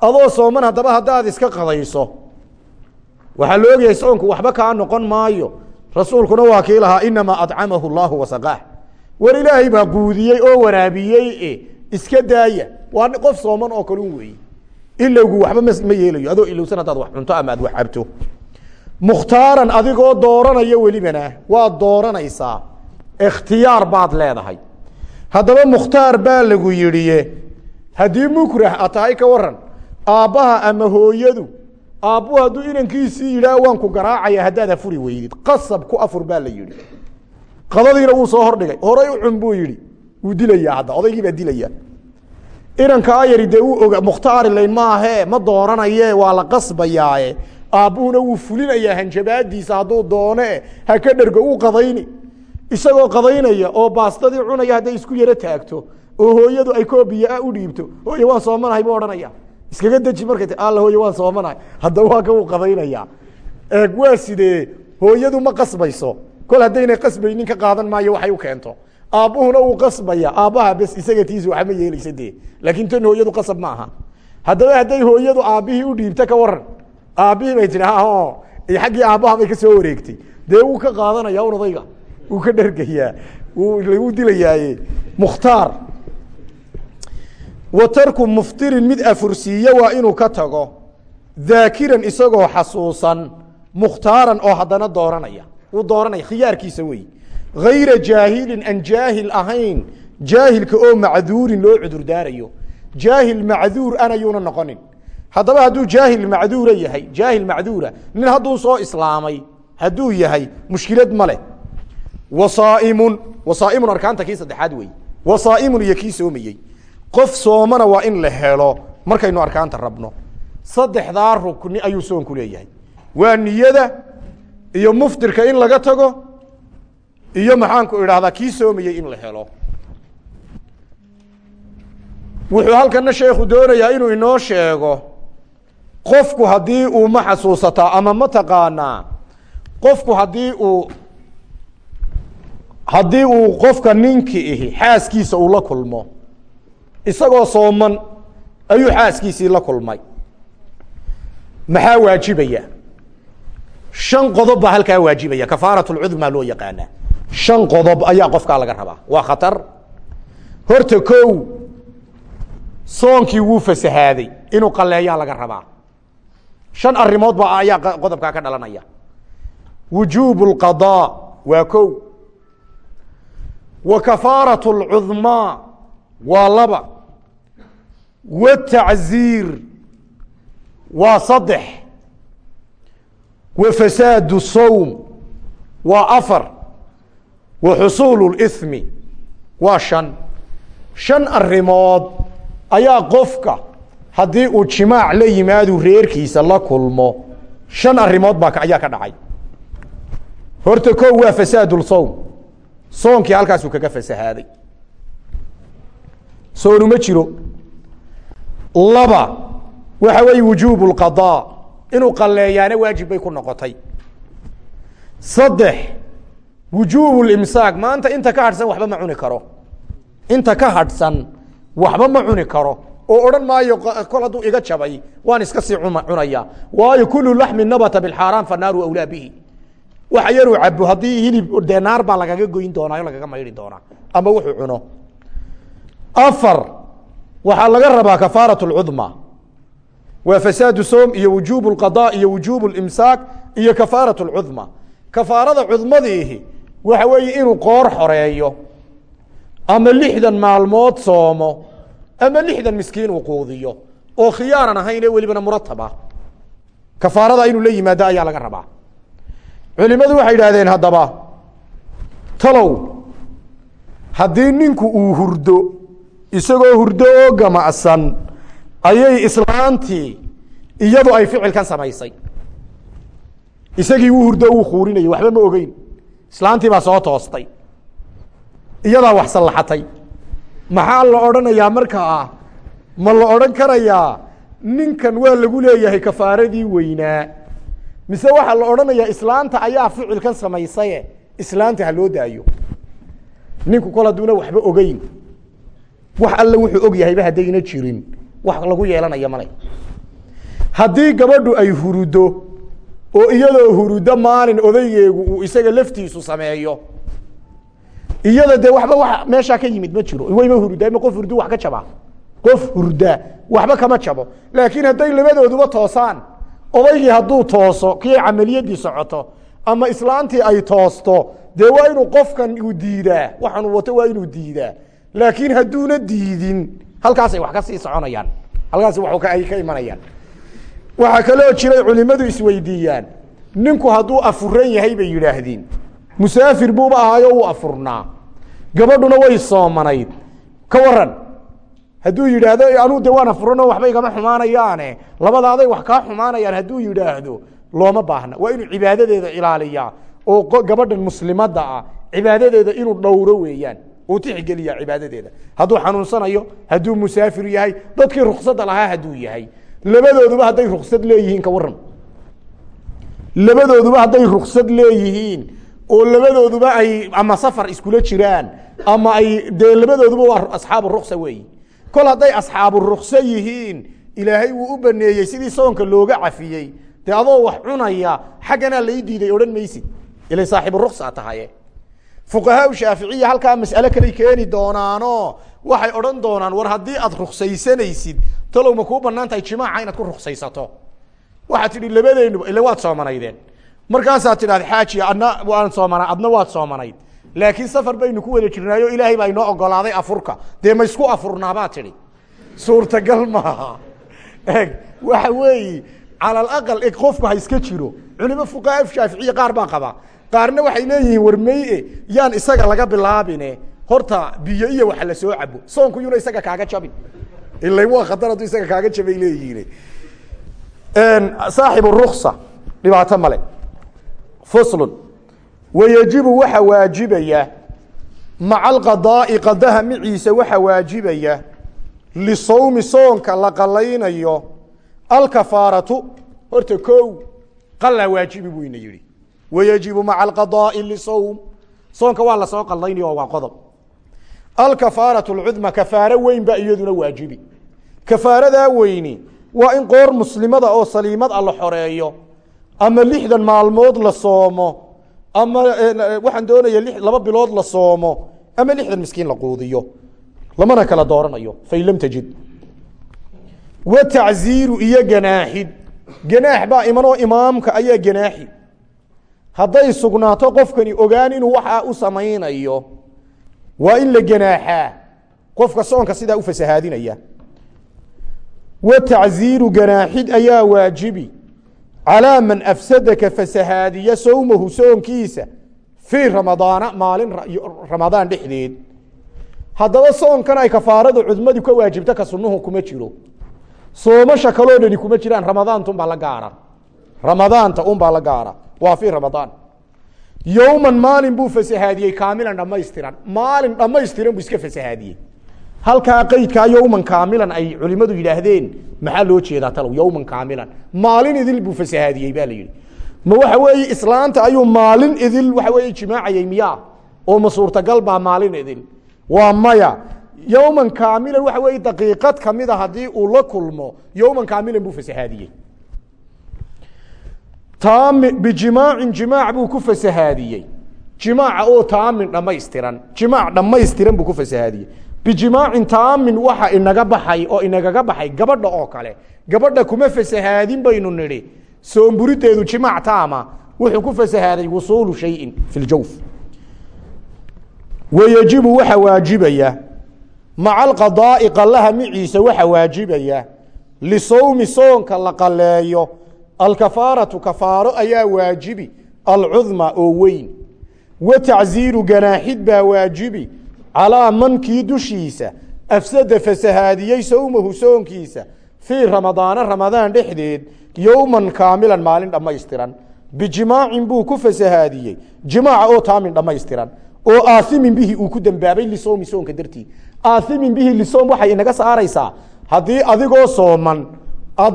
Adoo sooman haddaba haddaad iska qadayso waxaa la ogyahay soonku waxba kaa noqon maayo. Rasuulkuna waa kii lahaa inamaa adcamahu llahu wasaqaah war ilaahay baa quudiyey oo waraabiyey e iska daaya. Waa qof sooman oo kalun weeye ilowgu waxba ma yeelayo. Adoo ilowsan haddaad wax cunto ama aad wax cabto. Mukhtaaran adigoo dooranaya welibana waad dooranaysaa. Ikhtiyaar baad leedahay. Haddaba mukhtaar baa lagu yidhiye haddii mukrah a tahay ka waran aabbaha ama hooyadu aabbu hadduu inankiisii yidhaah waan ku garaacaya haddaad afuri weydid. Qasab ku afur baa la yidhi. Qadadiina wuu soo hordhigay. Horay u cun buu yidhi. Wuu dilayaa hadda. Odaygii baa dilaya inankaa yari dee uu oga mukhtaari layn maahe ma dooranaye waa la qasbayaaye. Aabbuhuna wuu fulinayaa hanjabaadiisa hadduu doone ha ka dhergo u qadayni. Isagoo qadaynaya oo baastadii cunaya hadday isku yaro taagto oo hooyadu ay koobiyaa u dhiibto. Hooye waan soomanahay buu odhanaya iskaga deji markay alla hooye waan soomanahay haddaba waa ka uu qadaynaya eeg waa sidee? Hooyadu ma qasbayso. Kol haddaynay qasbaynin ka qaadan maayo waxay u keento. Aabbuhuna uu qasbaya. Aabbaha bes isaga tiisu waxma yeelaysa dee laakiin tan hooyadu qasab ma aha. Haddaba hadday hooyadu aabbihii u dhiibta ka waran aabbihii bay tihi o xaggii aabbaha ka soo wareegtay. Dee wuu ka qaadanaya un wuu ka dhergayaa wuu lagu dilayaaye? Mukhtaar wa tarku muftirin mid afursiiye waa inuu ka tago. Daakiran isagoo xasuusan mukhtaaran oo haddana dooranaya. Uu dooranaya khiyaarkiisa wey hayra jaahilin aan jaahil ahayn jaahilka oo macduurin loo cudurdaarayo. Jaahil macduur an ayuuna noqonin. Haddaba hadduu jaahil macduura yahay jaahil macduura nin hadduu soo islaamay hadduu yahay mushkilad ma leh. Wasaa'imun wasaa'imun arkaanta kii saddexaad iyo kii soomayey qof soomana waa in la helo. Markaynu arkaanta rabno saddexdaa rukni ayuu soonku leeyahay. Waa niyada iyo muftirka in laga tago iyo maxaanku idhahdaa kii soomayey in la helo. Wuxuu halkana sheekhu doonayaa inuu inoo sheego qofku haddii uu ma xasuusataa ama ma taqaanaa qofku haddii uu haddii uu qofka ninki ihi xaaskiisa uu la kulmo isagoo sooman ayuu xaaskiisii la kulmay maxaa waajibaya shan qodob baa halkaa waajibaya kafaarat lcudmaa loo yaqaanaa shan qodob ayaa qofkaa laga rabaa waa khatar horta kow soonkii wuu fasahaaday inuu qaleeyaa laga rabaa shan arimood ba ayaa qodobkaa ka dhalanaya wujuub اlqaضاء waa kow wa kafaaraة اlcudmaa waa laba. Watacziir waa saddex. Wa fasaadu sawm. Waa afar. Wa xusuulu lithmi waa shan. Shan arrimood ayaa qofka haddii uu jimaac la yimaadu reerkiisa la kulmo shan arrimood baa ayaa ka dhacay. Horta koo waa fasaadu sawm. Soomkii halkaasuu kaga fasahaaday soonu ma jiro. Laba waxa weeye wujuubu lqadaa inuu qalleeyaana waajib bay ku noqotay. Saddex wujuubu limsaak maanta inta ka hadhsan waxba ma cuni karo. Inta ka hadhsan waxba ma cuni karo. Oo odhan maayo kol iga jabay waan iska sii cunaya. Waayo kulu laxmin nabata bilxaaraan fanaaru awlaa bihi. Waxa yaruu cabo haddii hilib deenaar baa lagaga goyn doonaa lagaga maydhi doonaa ama wuxuu cuno afar waxaa laga rabaa kafaaraة اcudma waa fasaad soom iyo wujuub اqaضاء iyo wujuub اimsaak iyo kafaaraة اcudma kafaarada cudmadiihi waxa weeye inuu qoor xoreeyo ama lixdan maalmood soomo ama lixdan miskiin uu quudiyo oo khiyaaran ahayn ee welibana murataba kafaarada inuu la yimaado ayaa laga rabaa culimadu waxay idhahdeen haddaba talow haddii ninku uu hurdo isagoo hurdo oo gamacsan ayay islaantii iyadu ay ficilkan samaysay. Isagii wuu hurdo wuu kuurinayay waxba ma ogeyn. Islaantii baa soo toostay. Iyadaa wax sallaxatay. Maxaa la odhanayaa markaa ma la odhan karayaa ninkan waa lagu leeyahay kafaaradii weynaa. Mise waxaa la odhanayaa islaanta ayaa ficilkan samaysaye islaanta ha loo daayo. Ninku kol hadduuna waxba ogeyn wax alle wuxuu og yahayba haddayna jirin. Wax lagu yeelanaya male haddii gabadhu ay hurudo oo iyadoo hurudo maalin odaygeegu uu isaga laftiisu sameeyo iyada dee waxba wa meeshaa ka yimid ma jiro. Wayba hurda ma qof hurdu wax ka jaba qof hurda waxba kama jabo laakiin hadday labadooduba toosaan odaygii hadduu tooso kii camaliyadii socoto ama islaantii ay toosto dee waa inuu qofkan uu diidaa waxaanu wato waa inuu diidaa laakiin hadduuna diidin. Halkaasay wax ka sii soconayaan. Halkaas ay ka imanayaan. Waxaa kaloo jiray culimadu isweydiiyaan. Ninku hadduu afuran yahay bay yidhaahdeen. Musaafir buuba ahaayo uu afurnaa. Gabadhuna way soomanayd. Ka waran hadduu yidhaahdo anuu de waan afurano waxba igama xumaanayaane. Labadaaday wax kaa xumaanayaan. Hadduu yidhaahdo looma baahna. Waa inuu cibaadadeeda ilaaliyaa oo gabadhan muslimadda ah cibaadadeeda inuu dhowro weeyaan uu tixgeliya cibaadadeeda. Hadduu xanuunsanayo hadduu musaafir yahay dadkii ruksada lahaa hadduu yahay. Labadooduba hadday ruksad leeyihiin ka waran labadooduba hadday ruksad leeyihiin oo labadooduba ay ama safar iskula jiraan ama ay dee labadooduba waa asxaabu ruksa weeyi kol hadday asxaabu rukso yihiin ilaahay wuu u baneeyey sidii soonka looga cafiyey. Dee adoo wax cunaya xagganaa lai diiday odhan maysid. Ila saaxibu ruksa tahaye fuqahaa shaaficiya halkaa mas'ale kaley keeni doonaano waxay odhan doonaan war haddii aad ruksaysanaysid talow ma kuu banaan jimaaca inaad ku ruksaysato waxaad tidhi labadeenuba ila waad soomanaydeen. Markaasaad tidhahda xaaji adna waan soomana adna waad soomanayd. Laakiin safar baynu ku wada jirnaayo ilaahay baa inoo ogolaaday afurka. Dee ma isku afurnaabaad tidhi. Suurtagal maaha. Eg waxa weeyi cala alaqal qofku ha iska jiro. Culimo fuqaha shaaficiya qaar baa qaba qaarna waxay leeyihiin war meye yaan isaga laga bilaabine. Horta biyo iyo waxa la soo cabo. Soonku yuna isaga kaaga jabin. Ila waa khatar hadduu isaga kaaga jabay leeyihiin. Saaxibu ruksa dhibaato male. Faslun wayajibu waxa waajibaya maca alqadaa'i qadaha miciisa waxa waajibaya lisawmi soonka la qalaynayo alkafaaratu horta ko qalaa waajibi buu ina yihi wayajibu maca alqadaa'i lisawm soonka waa la soo qalaynaya oo waa qodob alkafaaratu alcudma kafaaro weyn ba iyaduna waajibi kafaaradaa weyni waa in qoor muslimada oo saliimad a la xoreeyo ama lixdan maalmood la soomo ama waxaan doonaya laba bilood la soomo ama lixdan miskiin la quudiyo lamana kala dooranayo fain lam tajid wa tacziiru iyo ganaaxid baa hadday sugnaato qofkani ogaan inuu waxaa u samaynayo waa in la ganaaxaa qofka soonka sidaa u fasahaadinaya. Wa tacziiru ganaaxid ayaa waajibi calaa man afsadaka fasahaadiya sowmahu soonkiisa fii ramadaana maalin ramadaan dhexdeed. Haddaba soonkan ay kafaarada cudmadu ka waajibto ka sunuhu kuma jiro. Soomasha kaloo dhani kuma jiraan ramadaanta unbaa la gaara ramadaanta unbaa la gaara waa fii ramadaan. Yowman maalin buu fasahaadiyey kaamilan dhamaystiran maalin dhamaystiran buu iska fasahaadiyey. Halkaa qeydkaa yowman kaamilan ay culimadu yidhaahdeen maxaa loo jeedaa talow? Yowman kaamilan. Maalin idil buu fasahaadiyey ba la yidhi. Ma waxa weeye islaanta ayuu maalin idil waxa weeye jimaacayey miyaa? Oo ma suurtagal baa maalin idil? Waa maya. Yowman kaamilan waxa weeye daqiiqad kamida haddii uu la kulmo yowman kaamilan buu fasahaadiyey taami bijimaacin jimaac buu ku fasahaadiyey. Jimaaca oo taamin dhamaystiran. Jimaac dhamaystiran buu ku fasahaadiyey. Bijimaacin taamin waxa inaga baxay oo inagaga baxay gabadha oo kale. Gabadha kuma fasahaadin baynu nidhi. Soomburiteedu jimaac taama wuxuu ku fasahaaday wusuulu shayin fi ljawf wayajibu waxa waajibaya maca alqadaa'i qalaha miciisa waxa waajibaya lisawmi soonka la qaleeyo alkafaaratu kafaaro ayaa waajibi. Alcudma oo weyn. Wa tacziiru ganaaxid baa waajibi. Calaa mankii dushiisa. Afsada fasahaadiyey sowmahu soonkiisa. Fii ramadaana ramadaan dhexdeed yowman kaamilan maalin dhammaystiran. Bijimaacin buu ku fasahaadiyey jimaaca oo taamin dhammaystiran. Oo aaimin bihi uu ku dembaabay lisoomi soonka dartii. Aaimin bihi lisoom waxay inaga saaraysaa. Haddii adigoo sooman aad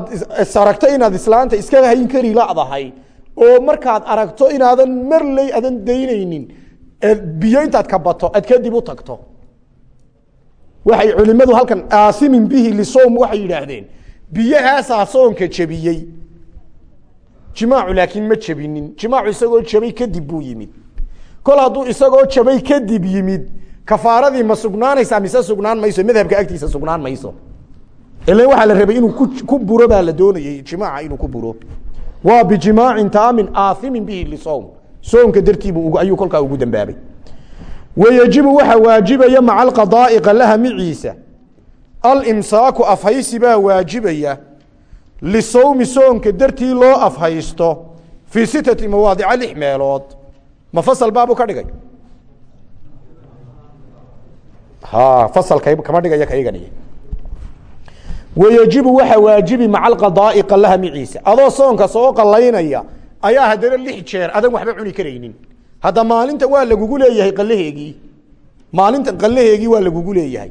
aragto inaad islaanta iska hayn kari ladahay oo markaad aragto inaadan marley adan daynaynin biyo intaad kabato aad kadib u tagto. Waxay culimadu halkan aasimin bihi lisom waxay yidhaahdeen biyahaasaa soonka jebiyey. Jimaacu laakiin ma jebinin jimaacu isagoo jabay kadib buu yimid. Kol hadduu isagoo jabay kadib yimid kafaaradii ma sugnaanaysaa mise sugnaan mayso madhabka agtiisa sugnaan mayso ilan waxaa la rabay inuu ku buro baa la doonayey jimaaca inuu ku buro. Waa bijimaacin taamin aaimin bihi lisom soonka dartiibu ayuu kolkaa ugu dambaabay. Wayajibu waxa waajibaya maca alqadaa'i qalaha miciisa. Alimsaaku afhaysi baa waajibaya. Lisawmi soonka dartii loo afhaysto fii sitati mawaadica lix meelood. Ma fasal baabu ka dhigay? Fasal kama dhigaya kaygani wayajibu waxa waajibi maca alqadaa'i qalaha miciisa. Adoo soonka soo qalaynaya ayaa haddana lix jeer adan waxba cuni karaynin. Hadda maalinta waa lagugu leeyahay qalaheegii maalinta qalaheegii waa lagugu leeyahay.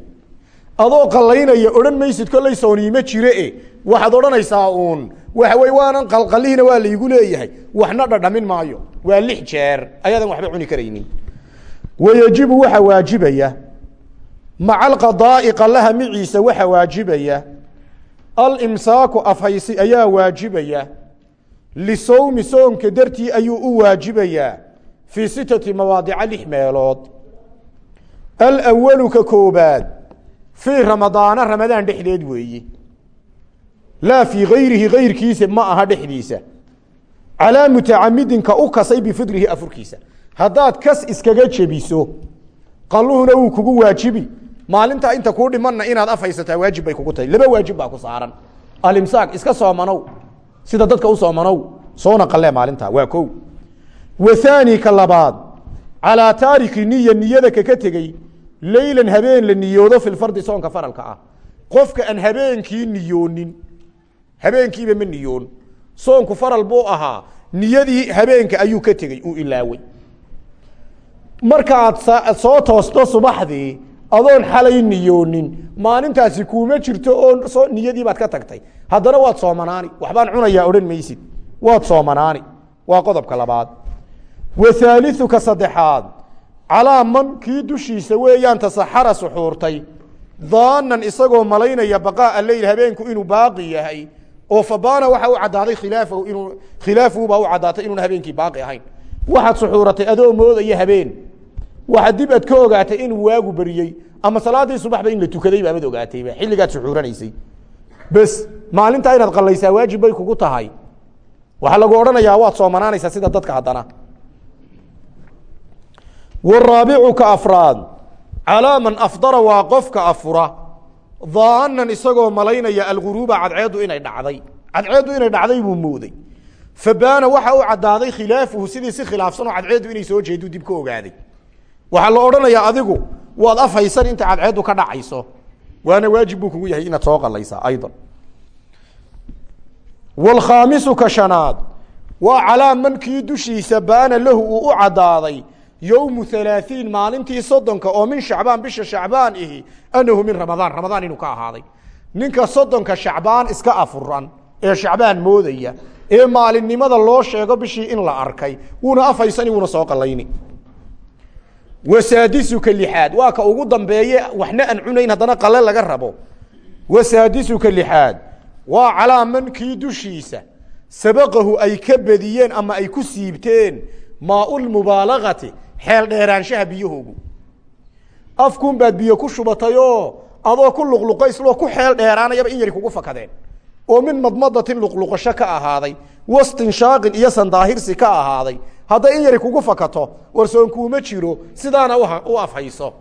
Adoo qalaynaya odhan maysid kollay sooniimo jire e waxaad odhanaysaa uun waxa wey waanan qalqalihiina waa laygu leeyahay. Waxna dhadhamin maayo. Waa lix jeer ayaadan waxba cuni karaynin. Wayajibu waxa waajibaya. Maca alqadaa'i qalaha miciisa waxa waajibaya alimsaaku afhaysi ayaa waajibaya. Lisawmi soonka dartii ayuu u waajibayaa fii sitati mawaadica lix meelood. Alawalu ka koobaad fii ramadaana ramadaan dhexdeed weeye laa fii gayrihi gayrkiisa ma aha dhexdiisa. Calaa mutacamidin ka u kasay bifidrihi afurkiisa. Haddaad kas iskaga jebiso qaluhuna wuu kugu waajibi maalintaa inta kuu dhimanna inaad afhaysataa waajib bay kugu tahay. Laba waajib baa ku saaran. Alimsaak iska soomanow sida dadka u soomanow soona qalee maalintaa waa ko wahaani ka labaad calaa taariki niya niyada kaka tegey leylan habeen la niyoodo filfardi soonka faralka ah. Qofka aan habeenkii niyoonin habeenkiiba ma niyoon. Soonku faral buu ahaa niyadii habeenka ayuu ka tegey uu ilaawey markaaad soo toosto subaxdii adoon xalay niyoonin. Maalintaasi kuuma jirto oo soo niyadii baad ka tagtay. Haddana waad soomanaani waxbaan cunayaa odhan maysid. Waad soomanaani waa qodobka labaad. Wa haaliuka saddexaad. Calaa man kii dushiisa weeyaan tasaxara suxuurtay. Daanan isagoo malaynaya baqaaa leyl habeenku inuu baaqi yahay. Oo fabaana waxa u caddaaday khilaafahu inuu khilaafuhu baa u caddaatay inuuna habeenkii baaqi ahayn. Waxaad suxuuratay adoo moodaya habeen waxaa dib aad ka ogaatay inuu waagu beriyey ama salaadii subaxba in la tukaday baamad ogaatayba xilligaad suxuuranaysay. Bes maalintaa inaad qalaysaa waajib bay kugu tahay. Waxaa lagu odhanayaa waad soomanaanaysaa sida dadka haddana. Waraabicu afraad. Calaa man afdara waa qofka afura. Daanan isagoo malaynaya alguruuba cadceeddu inay dhacday. Cadceeddu inay dhacday buu mooday. Fabaana waxa u caddaaday khilaafuhu sidii si khilaafsanoo cadceeddu inay soo jeedu dib ka ogaaday waxaa la odhanayaa adigu waad afhaysan inta cadceeddu ka dhacayso. Waana waajib buu kugu yahay inaad soo qalaysaa aydan. Wlkhaamisu ka shanaad waa calaa man kii dushiisa baana lahu uu u caddaaday yowmu halaaثiin maalintii soddonka oo min shacbaan bisha shacbaan ihi anahu min ramadaan ramadaan inuu ka ahaaday. Ninka soddonka shacbaan iska afuran ee shacbaan moodaya ee maalinimada loo sheego bishii in la arkay wuuna afhaysani wuuna soo qalayni wasaadisuka lixaad. Waa ka ugu dambeeye waxna aan cunayn haddana qale laga rabo. Wasaadisuka lixaad. Waa calaa man kii dushiisa. Sabaqahu ay ka badiyeen ama ay ku siibteen maaulmubaalagati xeel dheeraanshaha biyahoogu afkuun baad biyo ku shubatayoo adoo ku luqluqaysloo ku xeel dheeraanayaba in yari kugu fakadeen oo min madmadatin luqluqasho ka ahaaday wastinshaaqin iyo sandaahirsi ka ahaaday. Hadday in yari kugu fakato warsoonkuuma jiro sidaana u afhayso.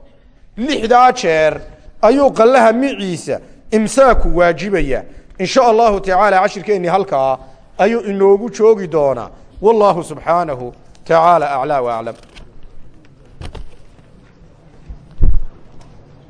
Lixdaa jeer ayuu qallaha miciisa imsaaku waajibaya. In sha allahu tacaala cashirkeennii halkaa ayuu inoogu joogi doonaa. Wallaahu subxaanahu tacaala aclaa wa aclam